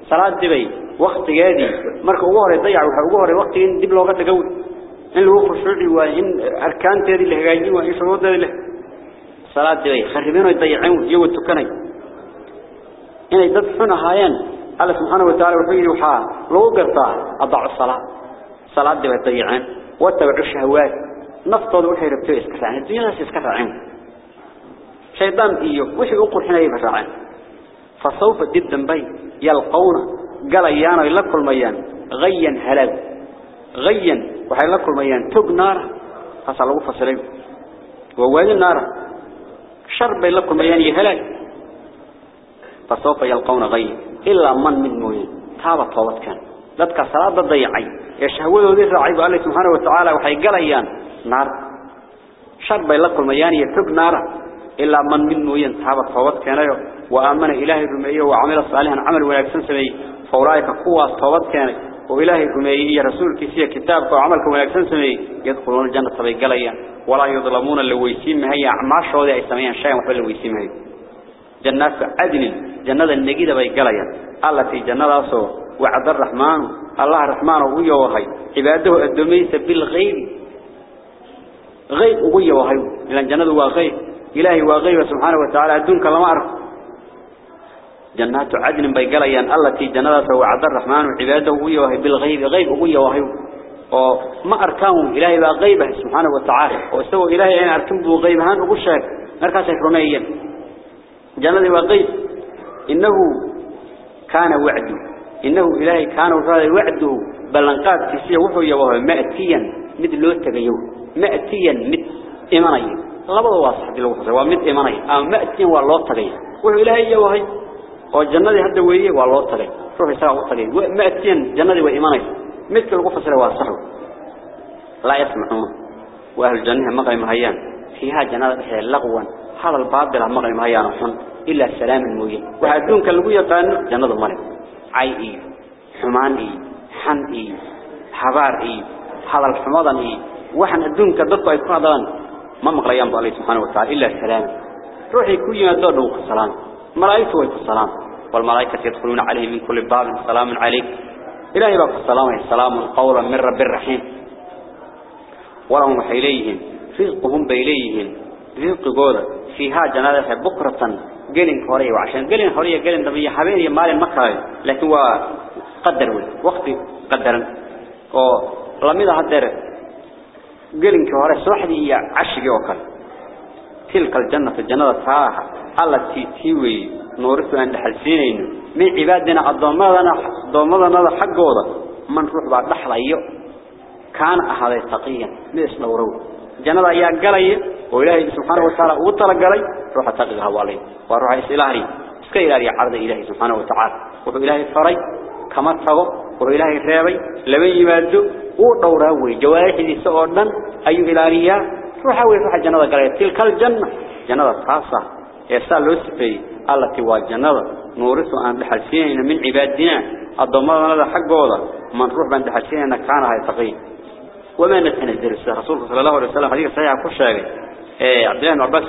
صلاة دبي وقت جادي مركو هو هري ضيع و هو هري وقت ان دب لوغه دغو إن لو فشدي وا أركان تيري اللي هاجين وا يسود له. صلاة دبي خربينو ضيعين يو توكني إن يدد فن هايان الله سبحانه وتعالى وحي وحا لو قرطا. اضع الصلاة. صلاة دبي بيطيعين واتبعوا الشهوات. نفطوا وحي ربتوا اسكرعين الدنيا اسكرعين شيطان إيو. وحي أقول حين يبرعين فسوف جدا بي يلقون. قال إيانا يلقوا الميان غيا هلاك غيا. وحي يلقوا الميان تب نار. فصلوا فصلوا ووالي النار. شرب يلقوا الميان يهلاك فسوف يلقون غيا. إلا من من موين تابت طوت كان. Dadka salaada dayacay ee shahwadoodii raacay baa Allah subhanahu wa ta'ala waxay galayaan naar shar bay la kulmayaan iyo tog naara ila man min mooyan taaba toobad keenayo wa aamana ilaahi rumeeyo wa amila saalihan amal wanaagsan sameey fawraayka kuwaas toobad keenay oo ilaahi rumeeyay iyo rasuulkiisa kitaabka oo amalka wanaagsan sameey yadkhuluuna jannata bay galayaan wala yudlamuna lawaysiin mahaya acmaashooda ay sameeyaan shay waxba lawaysiin mahayo jannatu adn jannada nagida bay galayaan allati jannadaasoo وعد الرحمن. الله الرحمن وهي وهي. عباده الدميس بالغيب. غيب وهي وهي. لأن جنة وغيب إلهي وغيب سبحانه وتعالى. دونك لما أعرف جنات عدن بيقليان. التي جنة وعد الرحمن. وعباده وهي وهي بالغيب. غيب وهي. وهي وما أركانه إلهي وغيبه سبحانه وتعالى. وسوى إلهي أن أركنه غيبهان وقل شاك مركز رميا جنة وغيب إنه كان وعده. إنه إلهي كان وفاد وعده بلنقات كسيه وحوية وهو مأتيا مد لو تغيو. مأتيا مد إيماني. لبضا واضح دي لو خسر ومد إيماني. أما مأتيا والله تغيو. وحو إلهي وهي وجنة هذا ويه والله تغيو. روح يساق تغيو. مأتيا جنة وإيماني. مثل لو خسر واضح لا يسمعون. وأهل الجنة مغرم هيان. فيها جنة بحي لغوا هذا الباطل مغرم هيان. إلا السلام المبين وهدون كاللغو يقان جنة الملك عي إيه؟ حمان اي حن اي حبار اي حضر الحمضان اي وحن الدون كدقوا اي قادان ما مغريان بالله سبحانه وتعالى إلا السلام. روحي كوينا دور نوك السلام. ملايكة ويك السلام. والملايكة يدخلون عليه من كل باب السلام عليك. إلا يبقى السلام السلام قولا من رب الرحيم. ورهم حيليهم فزقهم بيليهم رزق قولا فيها جنادة بكرة. قلن هوري وعشان قلن هوري قلن دمية حبيري مال مكة لكن هو قدر وقت قدر. ولماذا هدر. قلن كهوري سوحدي عشقي وكل تلك الجنة الجنة تاها. التي تيوي نورث أن حلسينين من عبادنا الضمادنا الضمادنا حقوضا من روح بعد لحظة كان أحد تقيا مثل ورود جنة أيها قلي وإلهي سبحانه وتعالى وطلق قلي روح تقيها والي وروح إسلاري اسكي إلهي عرض إلهي سبحانه وتعالى. وهو إلهي فري كما وهو إلهي ريبي لمن يمادو ودوراوي جوارح دي سؤالنا أي إلهي روح أوي روح جنة قلي. تلك الجنة جنة خاصة. يسأل لسفي التي هو جنة نورث أن بحلسين من عبادنا. الضمان هذا حق جودا من روح حسين إنك كان هاي تقي وما نتنزل رسول صلى الله عليه وسلم حديث صحيح كل شيء. إيه عبد الله بن عباس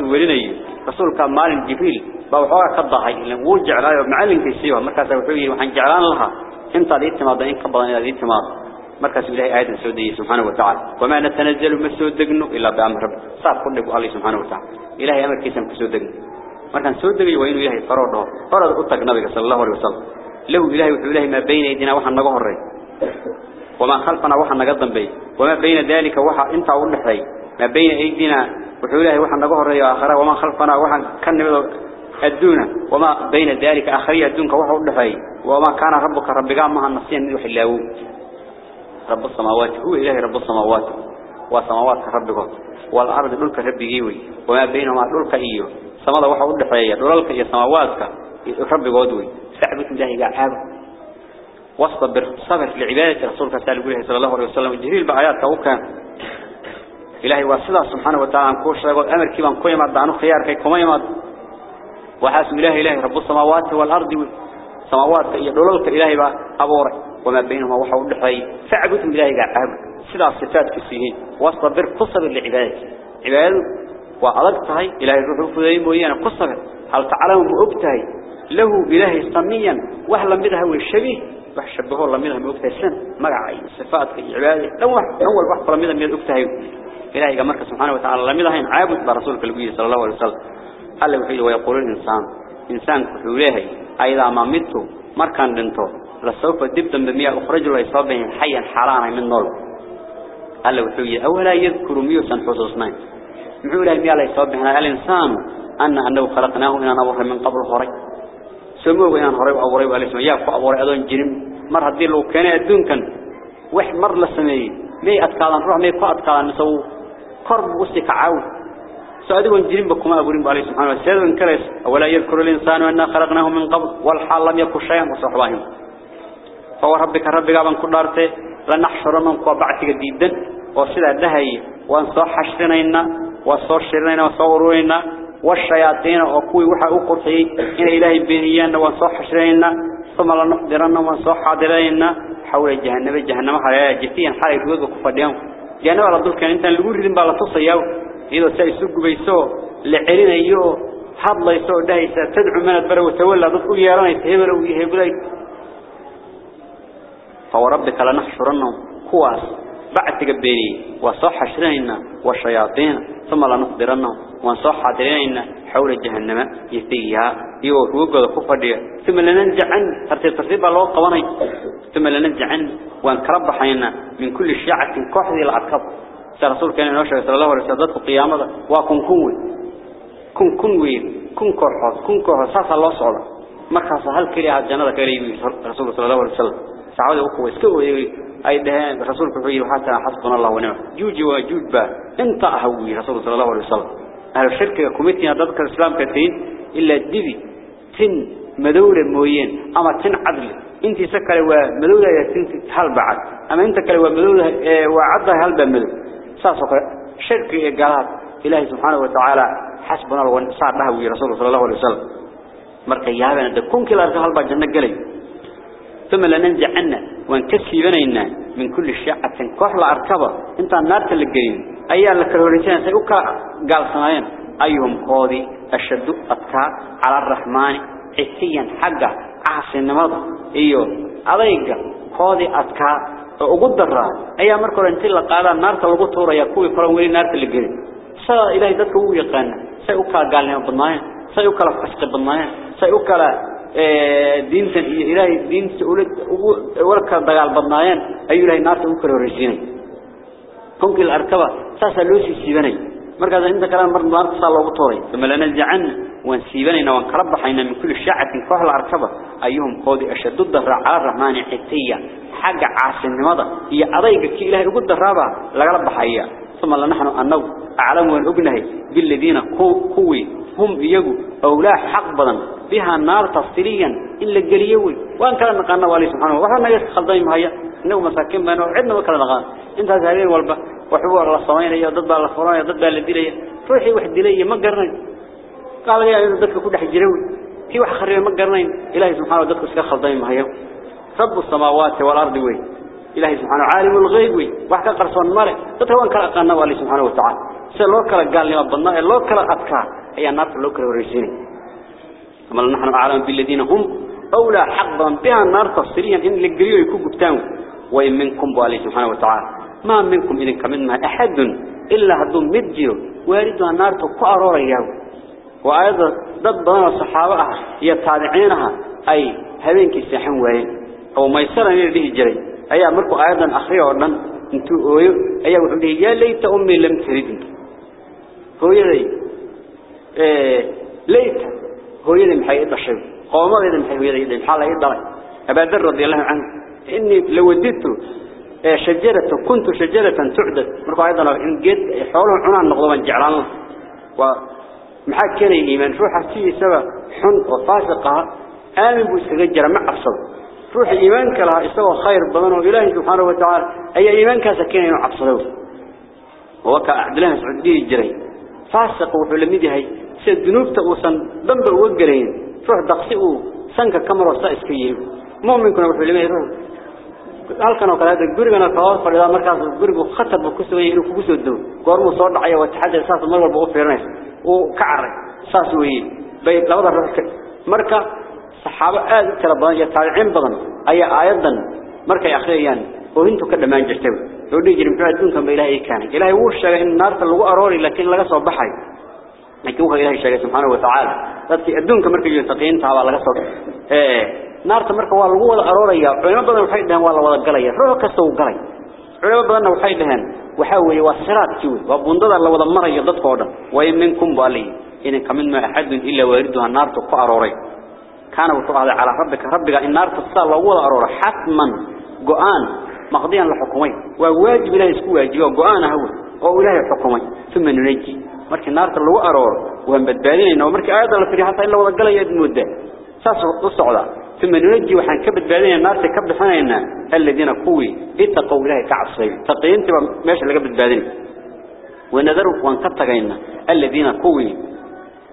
رسول كان مال جبريل. بوحوها كضحي وجع لا معلم في سيوه مركز وحوي وحن جعلان لها. انت ذي تماض إن كبضان ذي تماض مركز إلهي آيات السودية سبحانه وتعالى. وما نتنزل مسود دقنه إلا بأمر رب صار كل الله سبحانه وتعالى. إلهي أمر كيسم كسود دقنه مركز سود دقنه وإنه إلهي؟ فرور فرور أطلق نبي صلى الله عليه وسلم. لو إلهي وحو إلهي ما بين أيدينا وحن نقهر وما خلفنا وحن نقدم بي. وما بين ذلك وحا انت أقول لحي ما بين أيدينا وحو إلهي وحن نقهر آخر وما خلفنا وحن كان الدون وما بين ذلك آخرية الدونك وحا أقول لحي وما كان ربك ربك ما النصيان يوحي الله. رب السماوات هو إلهي رب السماوات. وسماوات ربك. والأرض ربي جيوي وما بينهما دولك إيو. سمادا وحا أقول لحي إيو سماواتك ربك ودوي فعبت الله قاعد واصبر صبر لعبادة رسولك صلى الله عليه وسلم جريل بآيات كوكا. إلهي واسلا سبحانه وتعالى كوش يقول أمر كيبان كوي ماد دانو خيار كي كومي ماد وحاسم إلهي إلهي رب السماوات والأرض سماوات يدولك إلهي با وما بينهما وحا ودحي. فعبتم إلهي قاعد سلا صفات كسيهين واصبر قصبر لعبادة عبادة وأضغطها إلهي الروح فذي مويانا قصبر هل تعلم بأبتهي له إلهي صميا وهلا مدها والشبيه وحشبه الله مدها من أبتهي السن مقع صفات عبادة لو أول واحد مدها من أبتهي إلهي قمرك سبحانه وتعالى لمدها عابد برسولك القوي صلى الله عليه وسلم. قال له وحيد ويقول الإنسان إنسان كحوليه أيضا ما مته مركان دنته لسوف دبدا بمية أخرج له يصابه حيا حرانا من نول. قال له وحيد أولا يذكر ميوسا حصوصنا معولا مية لا يصابه الإنسان أن أنه خلقناه من نبر من قبل هري سموه إن هري وأوري والاسم ياف أوري أدون جرم مر هدي لو كان يدون كان. وح مر لسمي. مي أتكالن روح مي قا أتكالن نسو. قرب وسك عاود سأدي وانجرين بكما أقولين بالله سبحانه وتعالى. انكرس ولا يذكر الإنسان أننا خلقناه من قبل والحال لم يكن شيئا. وصحبهم فهو ربك أبن كدارته لنحشرنا بعثك جدا. وصلا دهي. وأنصح حشرنا وصور شرنا وصورنا والشياطين وكوي وحا أقرطي إن إلهي بينيان وانصح حشرنا ثم لنقدرنا وانصح حاضرين حول جهنم جهنم حياة جثيا حالي فوق كفديهم. جهنم على انت اللي قولي بالا تصياو إذا سيسوق بيسو لعلنا إيوه حضل يسوع دايسة تدعو من البر وتولى ضد يرانا يتهبر ويهبلي فوربك لنحشرنهم كواس بعد تقبيني وصح حشرنا والشياطين ثم لنقدرنهم ونصح حاضرين حول جهنم يثيها يو وقد كفر ثم لننزعن ترتيب ترتيب الله قواني ثم لننزعن وانكرب حينا من كل شيعة كحذي العقب رسول كان نوشة صلى الله عليه وسلم قيامة. وكن كون كن كن وين كن كرحات كن كرحات ساس الله صعد مركز هل كريه على الجنة كريه رسول صلى الله عليه وسلم؟ سعود وقوة اسكوا أي ده رسول كفيه حتى حسبنا الله ونعم. جوجي وجود با انت أهوي رسول صلى الله عليه وسلم. أهل الشركة كوميتي ضدك الإسلام كثير. إلا الدبي تن مدولة موين أما تن عدل. انت سكر ومدولة تن هل بعد. أما إنت كلا ومدولة وعدها هل بمدولة ساسق شركة قالت إلهي سبحانه وتعالى حسبنا ونصار له رسول صلى الله عليه وسلم. مركا يابنا ده كون كلا أرسل هلبا جنة قلي. ثم لننزع عنا ونكسي بنينا من كل شيعة كحل أركبة. إنت النار تلقين أيها الكرهوريتين سيؤكا قال سمايين أيهم قاضي أشد أتكا على الرحمن عسيا حقا عاصي النمض إيوه أضيق قاضي أتكا ugu daraa ayaa markii hore intii la qaada naarta lagu tuuraya kuwii koran weli naarta la gelin saa ilaahay dadka uu yaqaan say u kala gaalnimo badnaayeen say u kala fasqi badnaayeen say u kala diintan iyo كونك الأركبة ساسا لوسي سيباني مركا ذا انت كلام برد مارك صلى الله وطوري ثم لنزعن وان سيباني نوان كربحينا من كل شعة كوه الأركبة. أيهم قودي أشدد الرعاة الرحمن حتية. حاجة عاصل لماذا هي أضيق كي إله يقود الرابع لقربح أيها ثم لنحن أنو أعلموا الأبنه بالذين قوي هم يجو أولا حق بنا بها النار تفصيليا إلا الجليوي وأن كلامك أنه والي سبحانه وحنا يسخل ضيم هيا. إنه مساكين بأنه عدنا وكلا نغان إنت هذين والبا وحبوا على الصمين يا ضد الفران يا ضد على الدلية روحي واحد دلية ما قرنين. قال يا ضدك كل حجروي في واحد خريب ما قرنين. إلهي سبحانه ضدك سكا خلطين مهيا رب السماوات والأرض وي. إلهي سبحانه عالم الغيب وي. وحكا قرصون مالك تتوان كلا أقانا والله سبحانه وتعالى. سيلو كلا قال لما بنا اللو كلا أبكى. هي النار اللو كلا ورسيني أما نحن أعلم بالذين هم أولى حقا بها النار تفسيريا. إن لقريوا يكون قبتان وإن منكم بالله سبحانه وتعالى. ما منكم إذن كمنها أحد إلا هدون مدجيو واردها النار تقعروا رياو وأيضا ضد بنا الصحابة هي التابعينها أي هذين كيسيحن وين. أو ما يسرن يليه جري. أي أمركم أيضا أخرى ورنن انتو أويو. أي وحده يا ليت أمي لم تردني هو يدي إيه ليت. هو يدي محي الشيء. قوم يدي محي يدي محل يدي أبا ذر رضي الله عنه. إني لو وديت شجرة كنت شجرة تعدد. مركو أيضا إن جد حوله عنان نقضوا من جعلان. ومحا كان إيمان روح فيه سوى حن وفاسقها آمن بسججر مع عبصد روح إيمانك لها استوى خير بمن وإلهي سبحانه وتعالى. أي إيمانك سكين يعبصدوه ووكا أعدلها سعودية الجري فاسق وحلميدي هاي سيد ذنوب تقوصا ضمب وقرين. روح دقسئه سنك كمر وسائس كيه مؤمن كنا وحلميدي روح halkan oo kale gurigana ka hor fadhidaa markaas gurigu khatar ku soo yahay inuu kugu soo doo goormu soo dhacay waa taxadar saas mar walba u fiirinaysa oo ka caray saas weeye bay labada ruux marka saxaabo aad kala badan iyo taabiciin badan ayaa aayadan markay akhriyaan oo intu ka dhamaan jirtay oo dhigi jiray muxuu adduunka ma ilaahay keenay ilaahay wuu sheegay in naarta lagu aroori laakiin laga soo baxay laakiin waxa ilaahay sheegay subxaanahu wa ta'ala dadkii adduunka markay yihiin taqiinta waa laga soo ee naarta marka waa lagu wada arooraya culimo badan waxay dhahan waa la wada galaya ruux kasta uu galay culimo badan waxay dhahan waxa weeye waa siraadkii wey waa bundada la wada marayo dadka oo dhan way minkum bali in kamin ma ahad illa wariduha naarta ku arooray kana wuxuu ahday ala rabbika rabbiga in naarta saa loogu wada arooro hatman go'aan maqdiyan la xukumay waa waajib ilaahay isku waajibo go'aan ah oo ilaahay xukumay thumma nunaji markii naarta lagu arooro waan badbaadinayna markii aayada la firiyo hatta in la wada galayo muddo saas u socdaa ثم ننجي وحن كبد بعدين الناس كبد حنينا الذين قوي اتقوا الله كعصي. تقين تبقى ماشي اللي كبد بعدين. ونذروا وانكتغينا الذين قوي.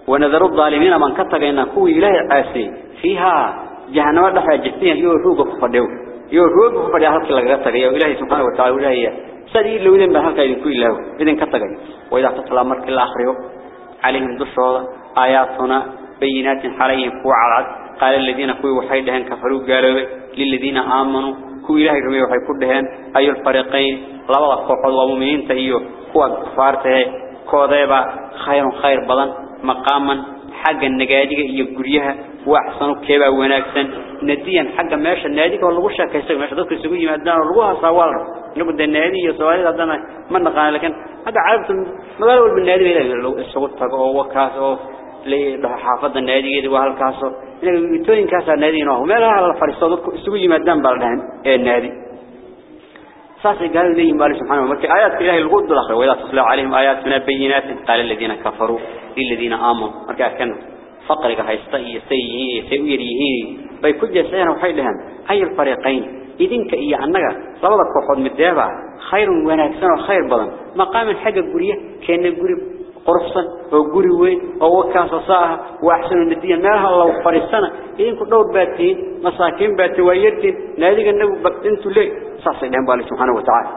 ونذروا الظالمين من كتغينا قوي إله عاسي فيها جهنم دحا جثيا يوروق فديو يوروق فديو هلك لغا تغيا إلهي سبحانه وتعالى. إلهي. سدي لو إذن بهلك يكون إله إذن كتغي وإذا تطلع مرك الآخر عليهم دشرة آياتنا. بينات حاليهم وعلى قال الذين كوي وحي دهن كفروا قالوا للذين آمنوا كوي إلهي رمي وحي كدهن أي الفريقين لبضا كوحد ومؤمنين تهيو كوى كفارته كوذيبا خير خير بضن مقاما حق النقادق يقريها وأحسن كيبا وناكسا نديا حق ماشا الناديك والله وشا كيساق ماشا ذكر سوي مادان والله صوال نقول النادي يسوالي هذا ما نقال لكن هذا عارف مقالوا بالنادي لو السقط وكاس أو حافظ النادي وهالكاسو إن توين كاسا نادي نوه ما لها الفريسة سوي مادان بلدهن إيه النادي ساسي قالوا لي مالي سبحانه ومركي آيات إلهي الغد الأخرى وإذا تصلوا عليهم آيات من بينات قال الذين كفروا للذين آمنوا مركي كانوا فقرك هيستئي سيئي سيئي بي كل جسينا وحيدهن أي الفريقين إذنك إيا أنك لبضك وحود مدابع خير ونكسن وخير بضن مقام حاجة قرية كان القريب قرصا وقري وين أو وكاس صاها وأحسن الندية مالها الله فريسنا إذن كل دور باتين مساكين باتي ويرتين ناديك النبو بكتنتو ليه صاصي لهم بالي سبحانه وتعالى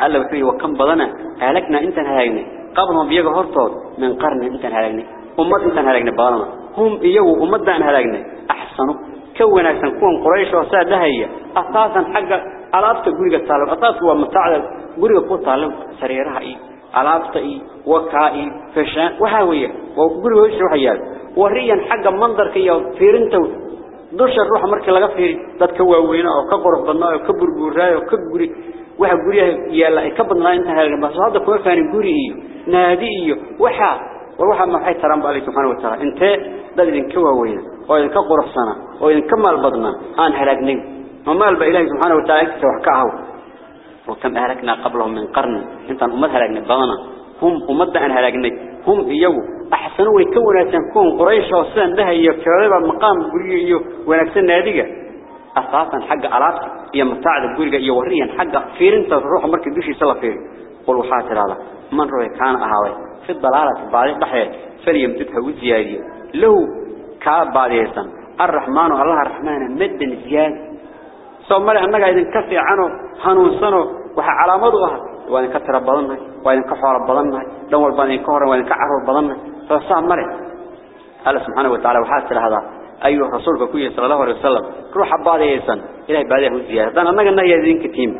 قال وحي وكم بضنا هلكنا انت هلاقنا قبلهم بيجا هرطود من قرن انت هلاقنا أمد انت هلاقنا بضنا هم إيو أمد ان هلاقنا أحسنوا كونا سنكون قريش وساد هي أساسا حق ألابت قريقة طالب أساس هو متاع قريقة قوة سريرها إيه alaabta iyo wakaa iyo fashaan waxa weeye waa guriga wish waxyaal wariyan xagga mandarka iyo fiirinta dusha ruuxa markii laga fiiri dadka waaweyn oo ka qurux badnaa oo ka burburay oo ka guri waxa guriyaha yaala ay ka badnaa inta halgan bas hadda kuma faanin guri iyo naadi iyo waxa waxa ma hay taran baa subhanahu wa ta'ala intee dad idin ka waaweyn oo idin ka quruxsana oo idin ka maal badnaa aan halaagnin ma maal ba ilaahay subhanahu wa ta'ala wax ka hawo وكم أهلكنا قبلهم من قرن. انت أمد هلكنا بضنا هم أمد أن هلكنا هم إيو أحسنوا ويكونا تنكون قريش وصلنا لها. يكرر المقام قرية ونكسن نادية أساسا حق عرابت يا متاعد القرية يوريا حق فيرين تروح مركز دوشي سلا فيرين. قلوا حاتر هذا. من رأي كان أهوي في الضلالة بعد الضحية. فليمددها وزيادية له كاب بعد يسن الرحمن الله الرحمن مدا زيادة سومالي أنك إذن كفي عنه هنوصنه وحا علامته وإن كتر بضنه وإن كحور بضنه دول بضنه كهر وإن كعرور بضنه فصام مري الله سبحانه وتعالى وحاسر هذا أيها رسولك كوي صلى الله عليه وسلم روح بعض يسن إلهي بعده الزيادة دان أنك أنه يذين كتيم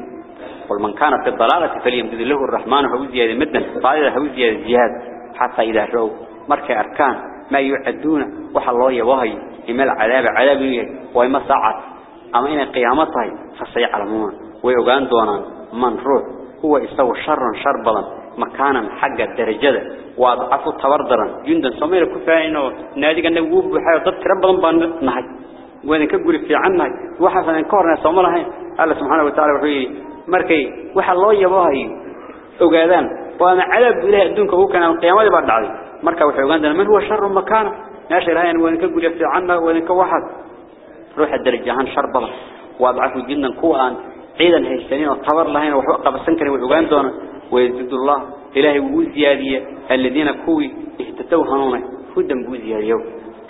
قل من كانت في الضلالة فليمدد له الرحمن هو زيادة مدا بعده هو زيادة زيادة حتى إذا رأوا مركي أركان ما يعدون وحا الله يوهي إما العذاب عذاب وإما ساعة أما إن قيامته فسيعلمون. ويقان دونا من روح هو يستوى شرا شربلا مكانا حق الدرجة وأضعفوا تبردرا. جندا سمير كفاينه نادي كان نقوب بحاجة ضد ربنا بان نهي وإن كقول في عنه وحفظ إنكارنا سمرها الله سبحانه وتعالى وحي مركي وحا الله يباهي وقادان وأنا علب إله الدنك هو كان القيامة بعد عليه مركا وحي وقادان من هو شر مكانا ناشر هاي وإن كقول في عنه وإن كواحد روح الدرجة هان شربلا وأضعفوا جدا كوان عيدا هيستنين وطبر لهين وحوق بسنكري وحوقان دونا ويزد الله إلهي وزيادية الذين كوي اهتتوا هنونا هدن بوزيادية.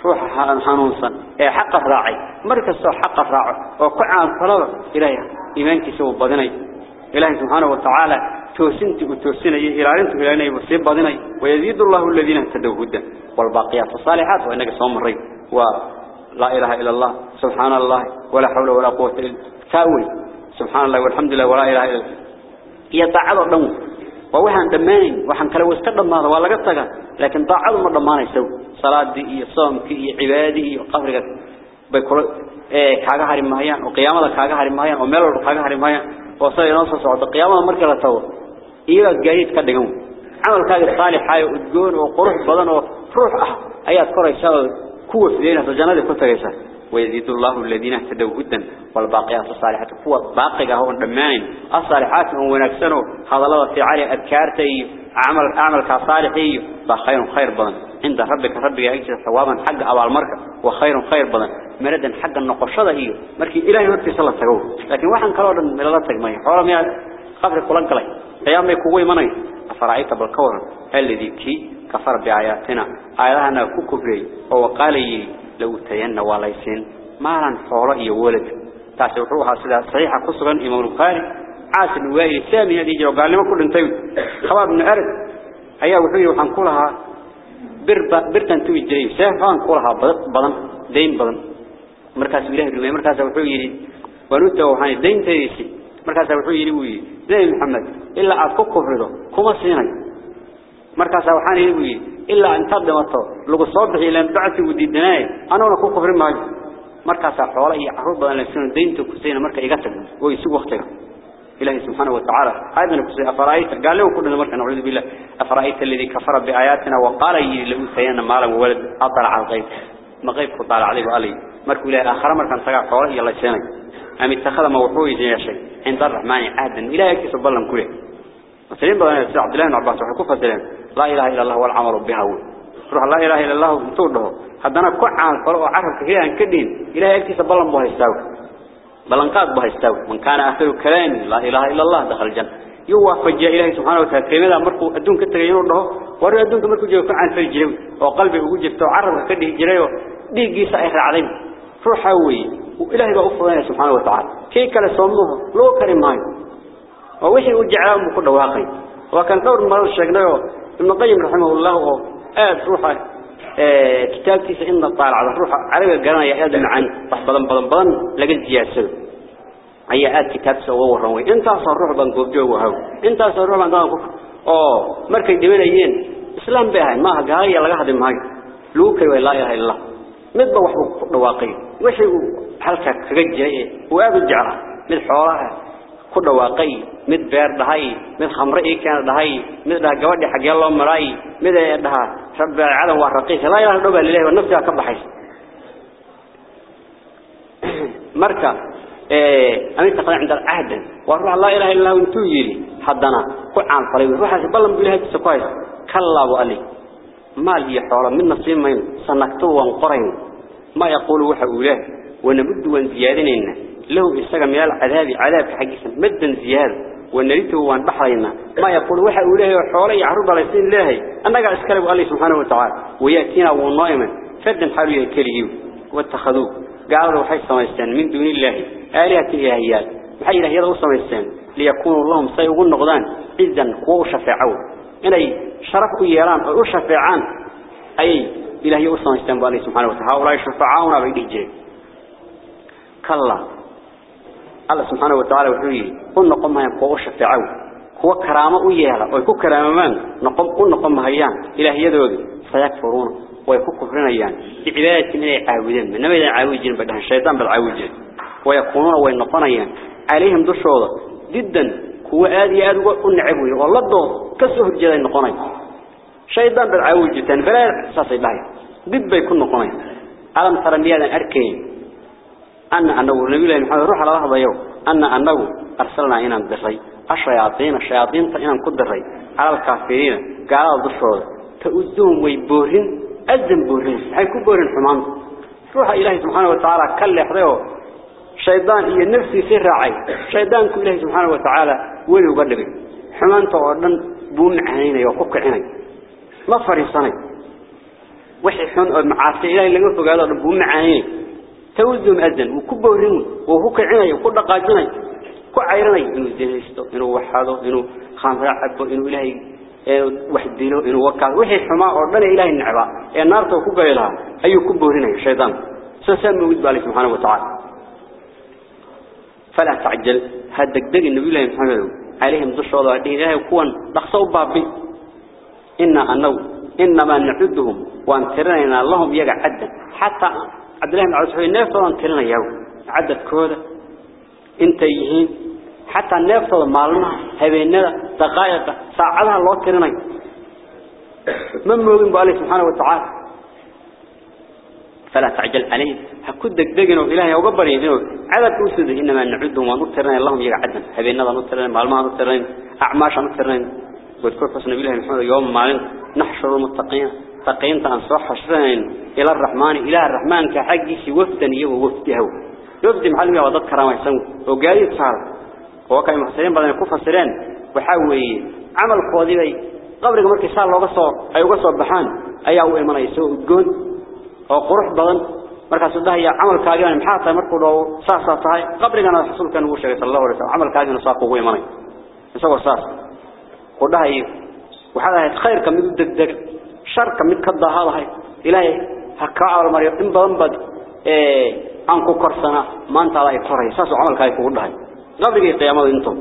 روح هنونسا اي حق الراعي. مركز حق الراعي. وقعان طلبة إلهي إيمانك سوى بدني إلهي سبحانه وتعالى توسنت وتوسني. إلى أن يبصيب بدني ويزيد الله الذين اهتدوا هدى. والباقيات الصالحات. وإنك صوم الري ولا إله إلا الله سبحان الله ولا حول ولا قوة إلا تاوي سبحان الله والحمد لله ولا إله إلا الله. يطاعد دم ووحن دمانين وحن كلا واسكدم هذا ولا قطعه لكن طاعد ما دمان يسوي صلاة دي صوم كي عبادي وقبرك بيكون إيه كاجا هري مايان وقيامة كاجا هري مايان وميل كاجا هري مايان وصل نص صعود القيامة مركلة تو إيه جايد كدقون عمل كاجا صالح حي وتجون وقروح بدن وروح أه. أيات كره يسوي كوة في الجنة كنت يسوي ويزيد الله الذين اهتدوا هدا والباقيات الصالحات قوة باقية هو الدمانين الصالحات هو نكسنه هذا الله في علي أذكارتي. عمل أعمل كصالحي. فخير خير بدن عند ربك ربك يجزي ثوابا. حق أو المركة وخير خير بدن مردا حق النقشة هي مركي إلهي نرتي صلى تقول. لكن واحد كلام من الله تجمعي حرام يا قبر كلان كلاي أيام يكوي مني. أفرأيت بالكور الذي كي كفر بآياتنا آياتنا كوكبري وقال لي لو تينا وليسين مالا taas wuxuu ahaa sida saxiixa ku sugan Imam Bukhari عاصم وائل سامي هذه جو قال لما كل انتي خباب بن أرد ayaa wuxuu yiri waxaan ku lahaa birba birtan tu jiray seefaan ku lahaa badan deyn badan markaas ilaahay rumay markaas wuxuu yiri wanuta waxaan deynteedii markaas wuxuu yiri wuu yiri Nabi Muhammad illa aad ku kufrido kuma siinay markaas waxaan wuu yiri illa inta dhimato lagu soo bixi ilaan bacsi u diidanay anuna ku kufrin maayo. Markaas xoolo iyo carruur badan la siin deynta ku siina marka iga tag way isu waqtiga. إلهي سبحانه وتعالى هذا نفسه أفرأيت قال له كلنا مركا نعوذ بالله أفرأيت الذي كفر بآياتنا وقال له سيانا مالا وولد أطلع على الغيب ما غيب قطال عليه وقالي مركو إلى آخر مركا سقع قوله يلا سيانا أم اتخذ موحوي زي شيء عند الرحمن عهدا إلى يكتب بالله كله مسلم سيد عبد الله بن عباس وحكوفة لا إله إلا الله والعمر بها روح لا إله إلا الله انتوده هذا كعان فلو عرف كثيرا كدين. إلى يكتب بالله بها يستوي. بلنقاد بها يستوي. من كان آخر كلام لا إله إلا الله دخل الجنة. يوافج إلهي سبحانه وتعالى كلمة مركو أدون كتغيرون له. ورد أدون كمركو جو كعان في الجريو وقلبه وجدت وعرف كده جريو. دي قيسة إخر عليهم روح هوي وإلهي بأفضل سبحانه وتعالى. كي كلا صمه لو كريم هاي. ووحي وجعلهم بكل واقعي. وكان دور مرة الشيخنا ابن القيم رحمه الله آد روحه كتابتي إن الطالع روح عربي قرأنا يا آدم عن بدن بدن بدن لقد جياسل أي آد كتاب سوى أنت صار روح بن قوب جو وهو صار روح بن قوب أوه مركز دمينيين إسلام بها. ما هجاي يلا قاعد مهاي لوك ولا إله إلا الله. مد وحب واقعي وحي حلك كجاي وأبو الجعرة. من حوارها. Ku dhawaaqay mid beer dhahay mid khamre ee kan dhahay mid dhaha gabadhi xagee loo maray mid ay dhaha rabbi calan waa raqiis la ilaaha dhawaa ilaahay waa nafsiga ka baxay marka ee qala inda ahd wa ruux la ilaaha illa hu intuu yiri hadana ku aan falay ruuxaas ballan bilahay sakoys kallabu ali maal iyo xoolo midna siimayn sanaktu wan qorayn ma yaqulu waxa uu leeyahay ونمد وانزيادنا له إستغى من العذاب عذاب حقيقة. مدا زيادة ونريته وان ما يقول وحا أوليه وحولي عرب على سين الله أنك أسكره الله سبحانه وتعالى ويأتينا ونائما فردا حالي كريه واتخذوا قالوا وحي سميستان من دون الله. آلهة إلهيات. وحي إلهيات سميستان ليكونوا اللهم سيقول نقضان إذن قوة شفاعون إلي شرفوا يران أو شفاعان أي إلهي سميستان بالله سبحانه وتعالى. هؤلاء شفاعون بيده جري كلا الله سبحانه وتعالى وحيه قل نقوم هيا قوة شفاعون هو كرامة ويالا ويكون كرامة نقوم قل نقوم هيا. إلهي يدوغي. سيكفرون ويكون كفرنيان بعبادة من يعاودين من نما يعاودين بدها الشيطان بالعاودين ويكونون وينطنيان عليهم دشوضة. جدا هو آدي آدي ونعبوه والله الضوء كسوه الجدى النقنين شيطان بالعاودين فلا ساسي باي ضد بيكون نقنين ألم ترى ميادا أركين؟ أن أنه النبي الله محمد روح على لحظة يوم. أن أنه أرسلنا إنا الدري الشياطين الشياطين إنا كدري على الكافرين قالوا دشوضة تؤذون ويبورين أذن بورين. حيكون بورين حمام. روح إلهي سبحانه وتعالى كل يحضيه شيطان إيه نفسي سر رعي. شيطان كل سبحانه وتعالى وين يقلبه حمان تقعدن بوم عيني وقفك عيني ما فريصاني وحي حن إلهي اللي قلت قالوا بوم عيني توزم أذن وكبورين وهوك عيني وكل قاجني كعيرني إنه زينيستو إنه وحاده إنه خامر عبه إنه إلهي واحد دينه إنه وكال وحي حماء أردنا إلهي النعباء النار توكوك إلها أي كبورين الشيطان سيسمى وجد بالله سبحانه وتعالى. فلا تعجل هدك دق النبي الله محمد عليهم ضش وضع الدين إلهي وكوان لخصوا بابي. إنا أنه إنما نعدهم وانترنا اللهم يقع عدا حتى عبد الله بن الحبيب نفسه وانترنا يوم عدد كودة انتيهين حتى نفسه مالنا. هبيننا دقائق. ساعدها الله ترنا من موجين بالله سبحانه وتعالى. فلا تعجل عليه. هكود دقدقنا إلهي وقبر يدينه عدد أسد إنما نعدهم ونطرنا اللهم يقعدنا هبيننا نطرنا مالما نطرنا. أعماشا نطرنا. واذكر حسن بالله محمد يوم مالين نحشر المتقين. تقين تنصح حشرين إلى الرحمن إله الرحمن كحقي وفدا يو وفده يفد محل وضد كرامة يسمو وقال صار. هو كان محسنين بدن يكون فسرين وحاوي عمل قوضي بي. قبل مركي صار لو قصوا أي قصوا بحان. أي أو إيمان يسوء الجون أو قروح بدن مركز الله يا عمل كاجنا محاطة مركو لو صاصة تهاي قبل أنا حصل كان وش صلى الله عليه وسلم. عمل كاجنا صاق هو إيمان يسوي صاص قلها هي وهذا خير كم يدق دق شر كم يكذا هذا إلهي هكا مريم إن بدن بد إيه أنكو كرسنا ما أنت على كره ساس عمل كاي قلها هاي قبل القيامة أنتم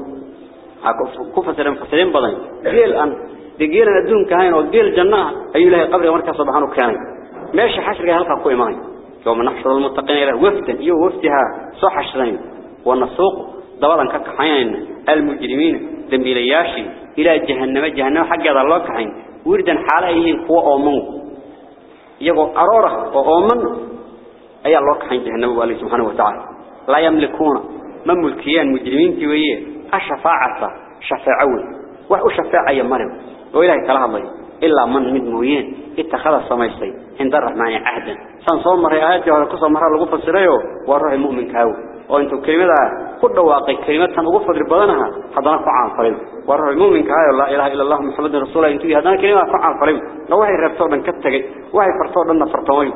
كفسرين فسرين بدن جيل أن دجيل الدون كهين وجيل جنة أي له قبل مركز سبحانه كان ماشي حشر هلك كوي ماي. يوم نحشر المتقين إلى وفدا يو وفدها صح حشرين. ونسوق دوالا كحيان المجرمين دمبيلياشي إلى جهنم جهنم حق هذا الله كحين وردا حاليين قوة أمم يقول أرورة وأمم أي الله كحين جهنم والله سبحانه وتعالى. لا يملكون من ملكيان مجرمين كويه الشفاعة شفاعون. وحو شفاعة يا مريم. وإلهي كلام الله إلا من من موين اتخذ السمايستي عند الرحمن عهدا. سنصوم مرة آياتي ولا قصة مرة لغو فسريه والروح المؤمن كاو وانتو كلمة كل واقع كلمة تنغو فضل بدنها حضنا فعان فريم والروح المؤمن كاو لا إله إلا الله محمد رسول الله انتو هذا كلمة فعان فريم لو وحي ربطور من كتغي وحي فرطور لنا فرطوي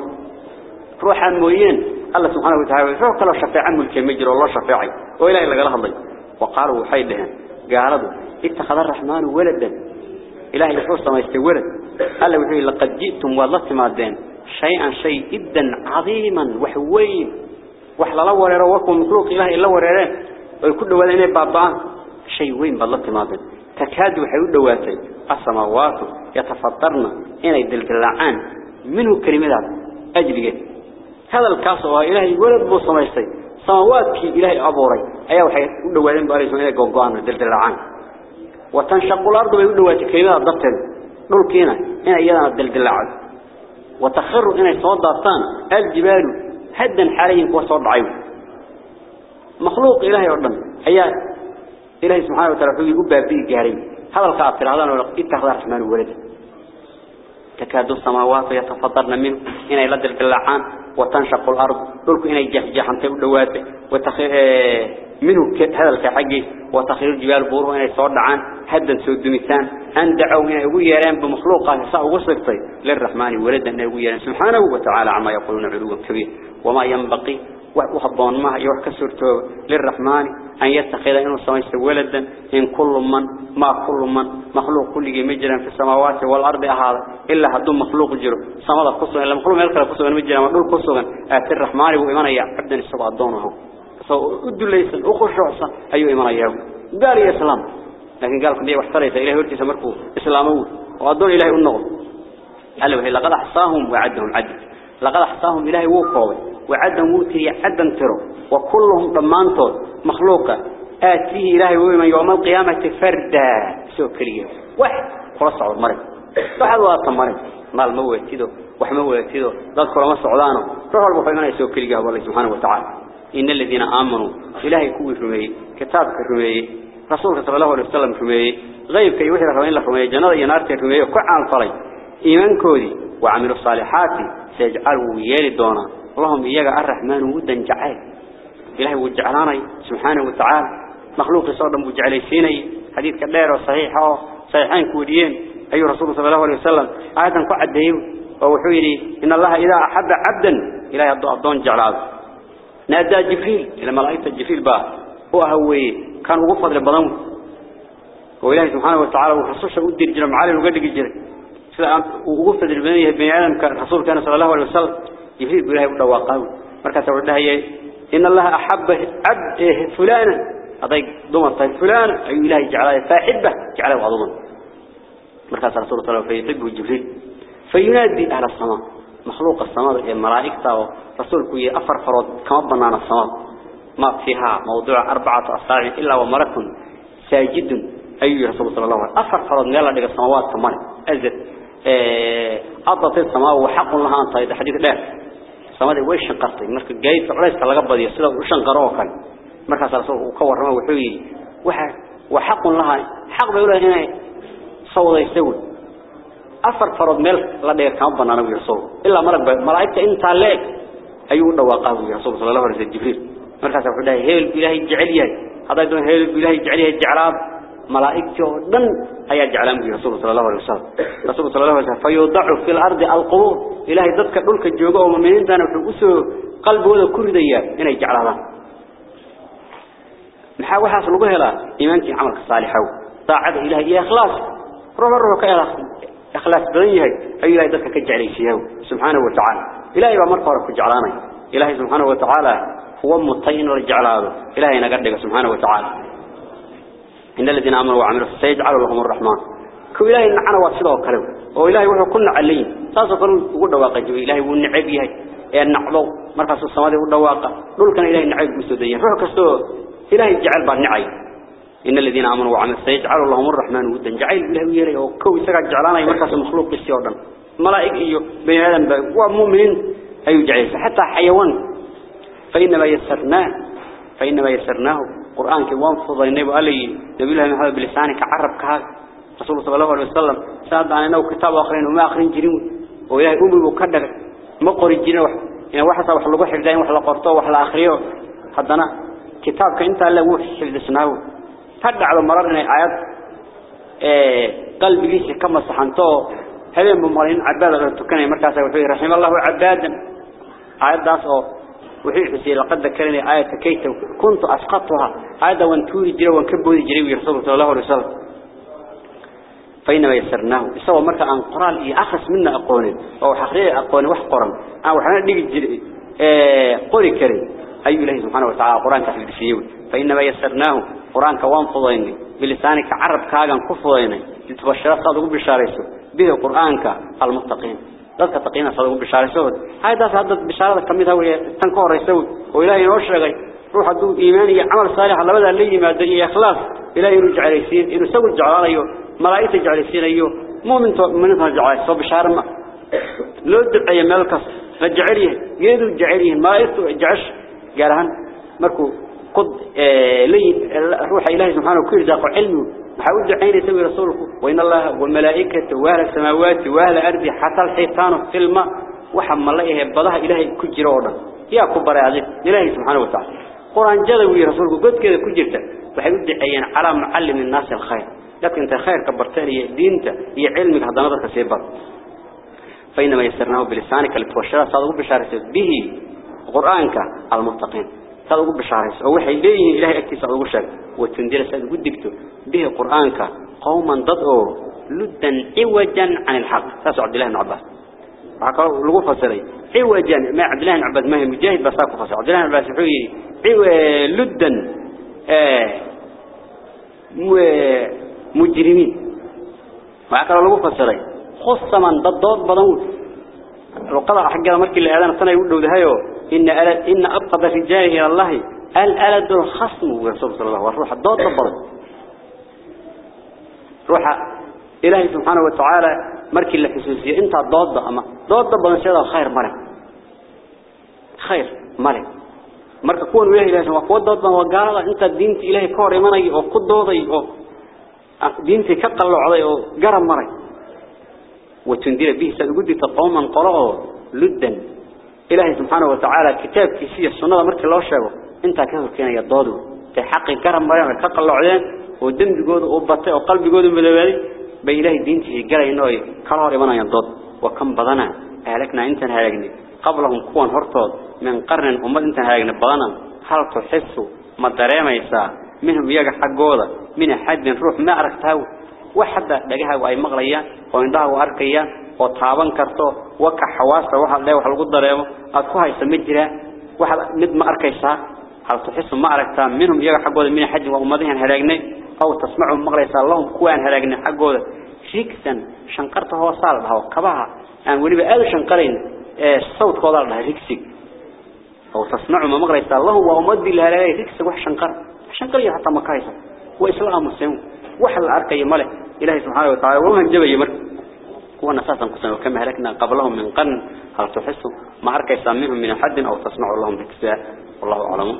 روح الموين الله سبحانه وتعالى روح كلا شفاعة ملك مجر والله شفاعي وإلهي لقى الله وقالوا وحيدهم قالوا اتخذ الرحمن ولدا إلهي يحوص ما يستورد قال وحي لقد جئتم والله تمادين شيئا شيء جدا عظيما وحوين وحلا وريرا وكم مخلوق إلهي إلا وريرين ويكون ولين بابان شيء وين بالله تمادين تكاد وحيود دواتي السماوات يتفطرن إن يدلدلعان منه كلمات أجل هذا الكاس هو إلهي ولد بو سمايستي سماواتك إلهي أبوري أيها وحي دواتين باري سمايا قوقان دلدلعان وتنشق الأرض ويقولوا كلمات ضبطن دول كينا إن أيضا الدلدلعات وتخر إن ضبطان الجبال هدا حاليا وصوت عيو مخلوق إلهي أردن أي إلهي سبحانه وتعالى يقول بابي جاري. هذا الكافر هذا اتخذ الرحمن ولدا تكاد السماوات يتفطرن منه. إن يلد الدلعان وتنشق الأرض. دول إن يجحجحن تبدواته وتخير منه هذا الكحجي وتخير الجبال بوره إن يصعد عن هدا سود مثان أن دعوا إن يقول يران بمخلوقه. ساء وصفتي للرحمن ولدا أن يقول يران سبحانه وتعالى عما يقولون علوا كبير. وما ينبقي وحبون ما يوح كسرته للرحمن أن يتخذ إنه سميست ولدا إن كل من ما كل من مخلوق كل مجرا في السماوات والأرض هذا إلا هدوم مخلوق جرو سماء قصة إلا مخلوق ملك قصة مجرا ودول قصة آت الرحمن وإيمان يا عبدا السبع دونه. فأدوا ليس أخشع أيو إيمان ياو قال يا سلام لكن قال كده واحتريت إليه ورتي سمركو. إسلامه وأدون إلهي النغم قال وهي لقد أحصاهم وعدهم عد لقد أحصاهم إلهي وقوي وعدهم وتي عدا ترو. وكلهم ضمانته مخلوقة. آتيه إلهي ومن يوم القيامة فردا. سو كريه واحد خلاص على المرض واحد واحد مرض. مال موتيدو وح موتيدو ذكر ما سعدانه روح البخيمنا يسو كريه الله سبحانه وتعالى. إن الذين آمنوا. إلهي كوي رمي. كتابك رمي. رسولك صلى الله عليه وسلم رمي. غيب كي وحي رمي الله رمي. جنة ينارتي رمي. كعان صلي. إيمان كودي. وعملوا الصالحات. سيجعلوا يلي دونا. اللهم إياك الرحمن ودا جعل. إلهي وجعلاني سبحانه وتعالى. مخلوق صادم وجعلي سيني. حديث كبير وصحيح. صحيحين كوديين. أي رسول صلى الله عليه وسلم. آياتا قعد ديو ووحيري. إن الله إذا أحب عبدا إلهي يضع الضون جعلاده نادى جبريل. إلى ملائكة جبريل با. هو هوي. كان وقفض لبضان وإلهي سبحانه وتعالى وحصوش أدي الجنة معالي وقدق الجنة وقفض لبنيه بني آدم. كان رسول كان صلى الله عليه وسلم. جبريل بإلهي ودواقاه مركز وردها هي إن الله أحب عبد فلانا. أضيق ضمن طيب فلانا. أي إلهي جعله فأحبه جعله وضمن مركز رسول الله فيطبه جبريل. فينادي أهل السماء. مخلوق السماء الملائكة رسولك أفر فرض كما بنانا السماء؟ ما فيها موضوع أربعة أصابع إلا وملك ساجد. أي رسول الله الله أفر فرض نيلا لك السماوات كمان. أزد. أضط السماء وحق لها أن طيب حديث لا السماء دي ويش شنقرتي مركز جاي في عليس تلقى بدي سلا وشنقروه كان. مركز رسول وكور رمى وحوي. وحق لها. حق بيقول هنا صوت يستوي. أفر فرض ملك دير كم بنانا ويرسول إلا مرق ملائكة إنت عليك أيوة دواقه ويرسول صلى الله عليه وسلم. جبريل. أقول له هيل إلهي جعليه هذا يقول هيل إلهي جعليه جعلاب. ملائكة دن هيا جعلان ويرسول صلى الله عليه وسلم. رسول صلى الله عليه وسلم فيوضع في الأرض القبور إلهي ذاتك دولك الجوغة ومؤمنين دانا وحقوسه قلبه هذا كردية إنه يجعلها نحاول حاصل بها إيمانك عملك الصالح. طاعة إلهي إيه إخلاص. روح الروح كإخلاص إخلاص. بدنيه أي إلهي كجعلي سيهو سبحانه وتعالى. إلهي بأمرك ورك جعلاني. إلهي سبحانه وتعالى هو مطين ورجعلاده إلهي نقدك سبحانه وتعالى. إن الذين آمنوا وعملوا سيجعل لهم الرحمن. كو إلهي نعنا واسده وكلو وإلهي وحو كنا عليين ساسا قالوا يقول واقع جو. إلهي يهي. إيه النعضو. مركز السماء يقول واقع دول كان إلهي نعب مسودين روح كستو. إلهي جعل بالنعي إن الذين آمنوا وعملوا سيجعل لهم الرحمن ودا. جعل إلهي يري وكو يسقع جعلانا مركز مخلوق بالسيوردن ملائكة إيو. بني آدم ومؤمنين. أي جعل حتى حيوان. فإنما يسرناه. فإنما يسرناه. قرآن كوان فضل النبي علي نبي الله محمد بلسانك عرب كهذا رسول صلى الله عليه وسلم ساد عن إنه كتاب آخرين وما آخرين جريون وإلهي أمي وكدر ما قري جرين وح يعني واحد صار حفظين وحلا قرطه وحلا آخريه حدنا كتابك أنت لا وح حفظ سناه هذا على مرار إن آيات إيه قلب ليش كم صحنته هذين بمرين عباد تكني مركز وحي رحم الله عبادا آيات داس أو وحي حسي لقد ذكرني آية كيت كنت أسقطها هذا وانتوري جري وانكبودي جري ورسول صلى الله عليه وسلم. فإنما يسرناه. سوى مركا عن قرآن إيه أخص منا أقوني أو حقيقة أقوني وح قرآن. أو حنا نيجي جري إيه قولي كريم. أي الله سبحانه وتعالى قرآن تحديد فيه فإنما يسرناه. قرآن كوان فضيني. بلسانك عرب كاغان كفضيني. لتبشر صادق بشاريسه به قرآنك المتقين. Dadka taqina soo bishaaraysood haydaas hadda bishaarada kamid ah way tan ka horeysa oo ilaahay noo sheegay ruux haduu iimaan iyo amal saalix labada la yimaado iyo ikhlaas ilaahay inuu jeclaysiin inuu sagu jeclaanayo malaa'ikta jeclaysiinayo muuminto muuminta jeclayso soo bishaar ma loo duceeyo meel kas la jeceliye geedu jeceliye malaa'iktu jecesh gaarahan markuu qod leey ruuxa ilaahay subhanahu ku irzaaqo cilmi حاول دعين يسوي رسولك؟ وإن الله والملائكة وأهل السماوات وأهل الأرض حتى الحيطان في الماء. وحم الله يهبضها إلهي كجرونا يا كبر عزيز. إلهي سبحانه وتعالى. قرآن جلوي رسولك. قد كذا كجرته وحاول دعين على معلم الناس الخير. لكن أنت خير كبرتني دينته هي علمك هذا نظرك سيبر. فإنما يسرناه بلسانك لتوشر صادق بشارة به. قرآنك المتقين. تلقوا بشارس. أو وحي ليه إلهي أكتسى أو شك وتنزل سأل قدكته به قرآنك. قوما ضدوا لدا عوجا عن الحق. تسع عبد الله بن عباس. عقل لغو عوجا. ما عبد الله بن عباس ما هي مجاهد بس أكو عبد الله بن عباس حوي لدا آه مجرمين. وعقل لغو فصلي خص من ضد بدون القضاء حق مركي اللي أذان السنة يقول له ذهيو إن ألد إن أبقى الرجال إلى الله الألد الخصم ورسول صلى الله عليه وسلم. والروح الضاد ضد روح إلهي سبحانه وتعالى مركي اللي حسوسية انت ضاد أما ضاد بدن شيء خير ملك. خير ملك. kuwa dad baan wagaala inta diinta ilaahay ka hor imanay oo ku dooday oo diinta ka qalloocday oo garab maray وتندير به سأقول قوما قرأوا لدا إلهي سبحانه وتعالى كتاب كيسية السنة مركي الله شاقه انت كهو كان يضادوا تحقق كرم مريم كقلوا عليهم ودم بجود وبطئ وقلب بجود مدوالي بي إلهي دينته قال إنه كرار منا يضاد. وكم بدنا أهلكنا إنت هاجني. قبلهم كون هرطود. من قرن أمد إنت هاجني. بدنا هل تحسوا ما دريما يسا منهم يجا حقودا من حد روح ما دغها way maqlayaan oo indhaha u arkayaan oo taaban karto waka xawaasta waxa leeyahay waxa lagu dareemo aad ku hayso ma jira waxa mid ma arkaysaa hal tuxisu ma aragtaa minhum iyaga xaqooda min xaj wa ummadahan halaagnay aw tasmacu maqlaysaa lahum kuwaan halaagnay xaqooda riksan shanqarta hoosaal dhaho kabaha aan waliba aad shanqarayn ee sawdkooda la dhahay riksig aw tasmacu ma maqlaysaa lahum wa ummadi la halaagay riksig wax shanqar shanqar iyo hatta ma kaysa wa islaamusen وحل أركي ملك إلهي سبحانه وتعالى وهم جبي مر هو نساسا قسم وكما هلكنا قبلهم من قرن. هل تحسوا ما أركي ساميهم من حد أو تسمعوا لهم بكساء؟ والله أعلم.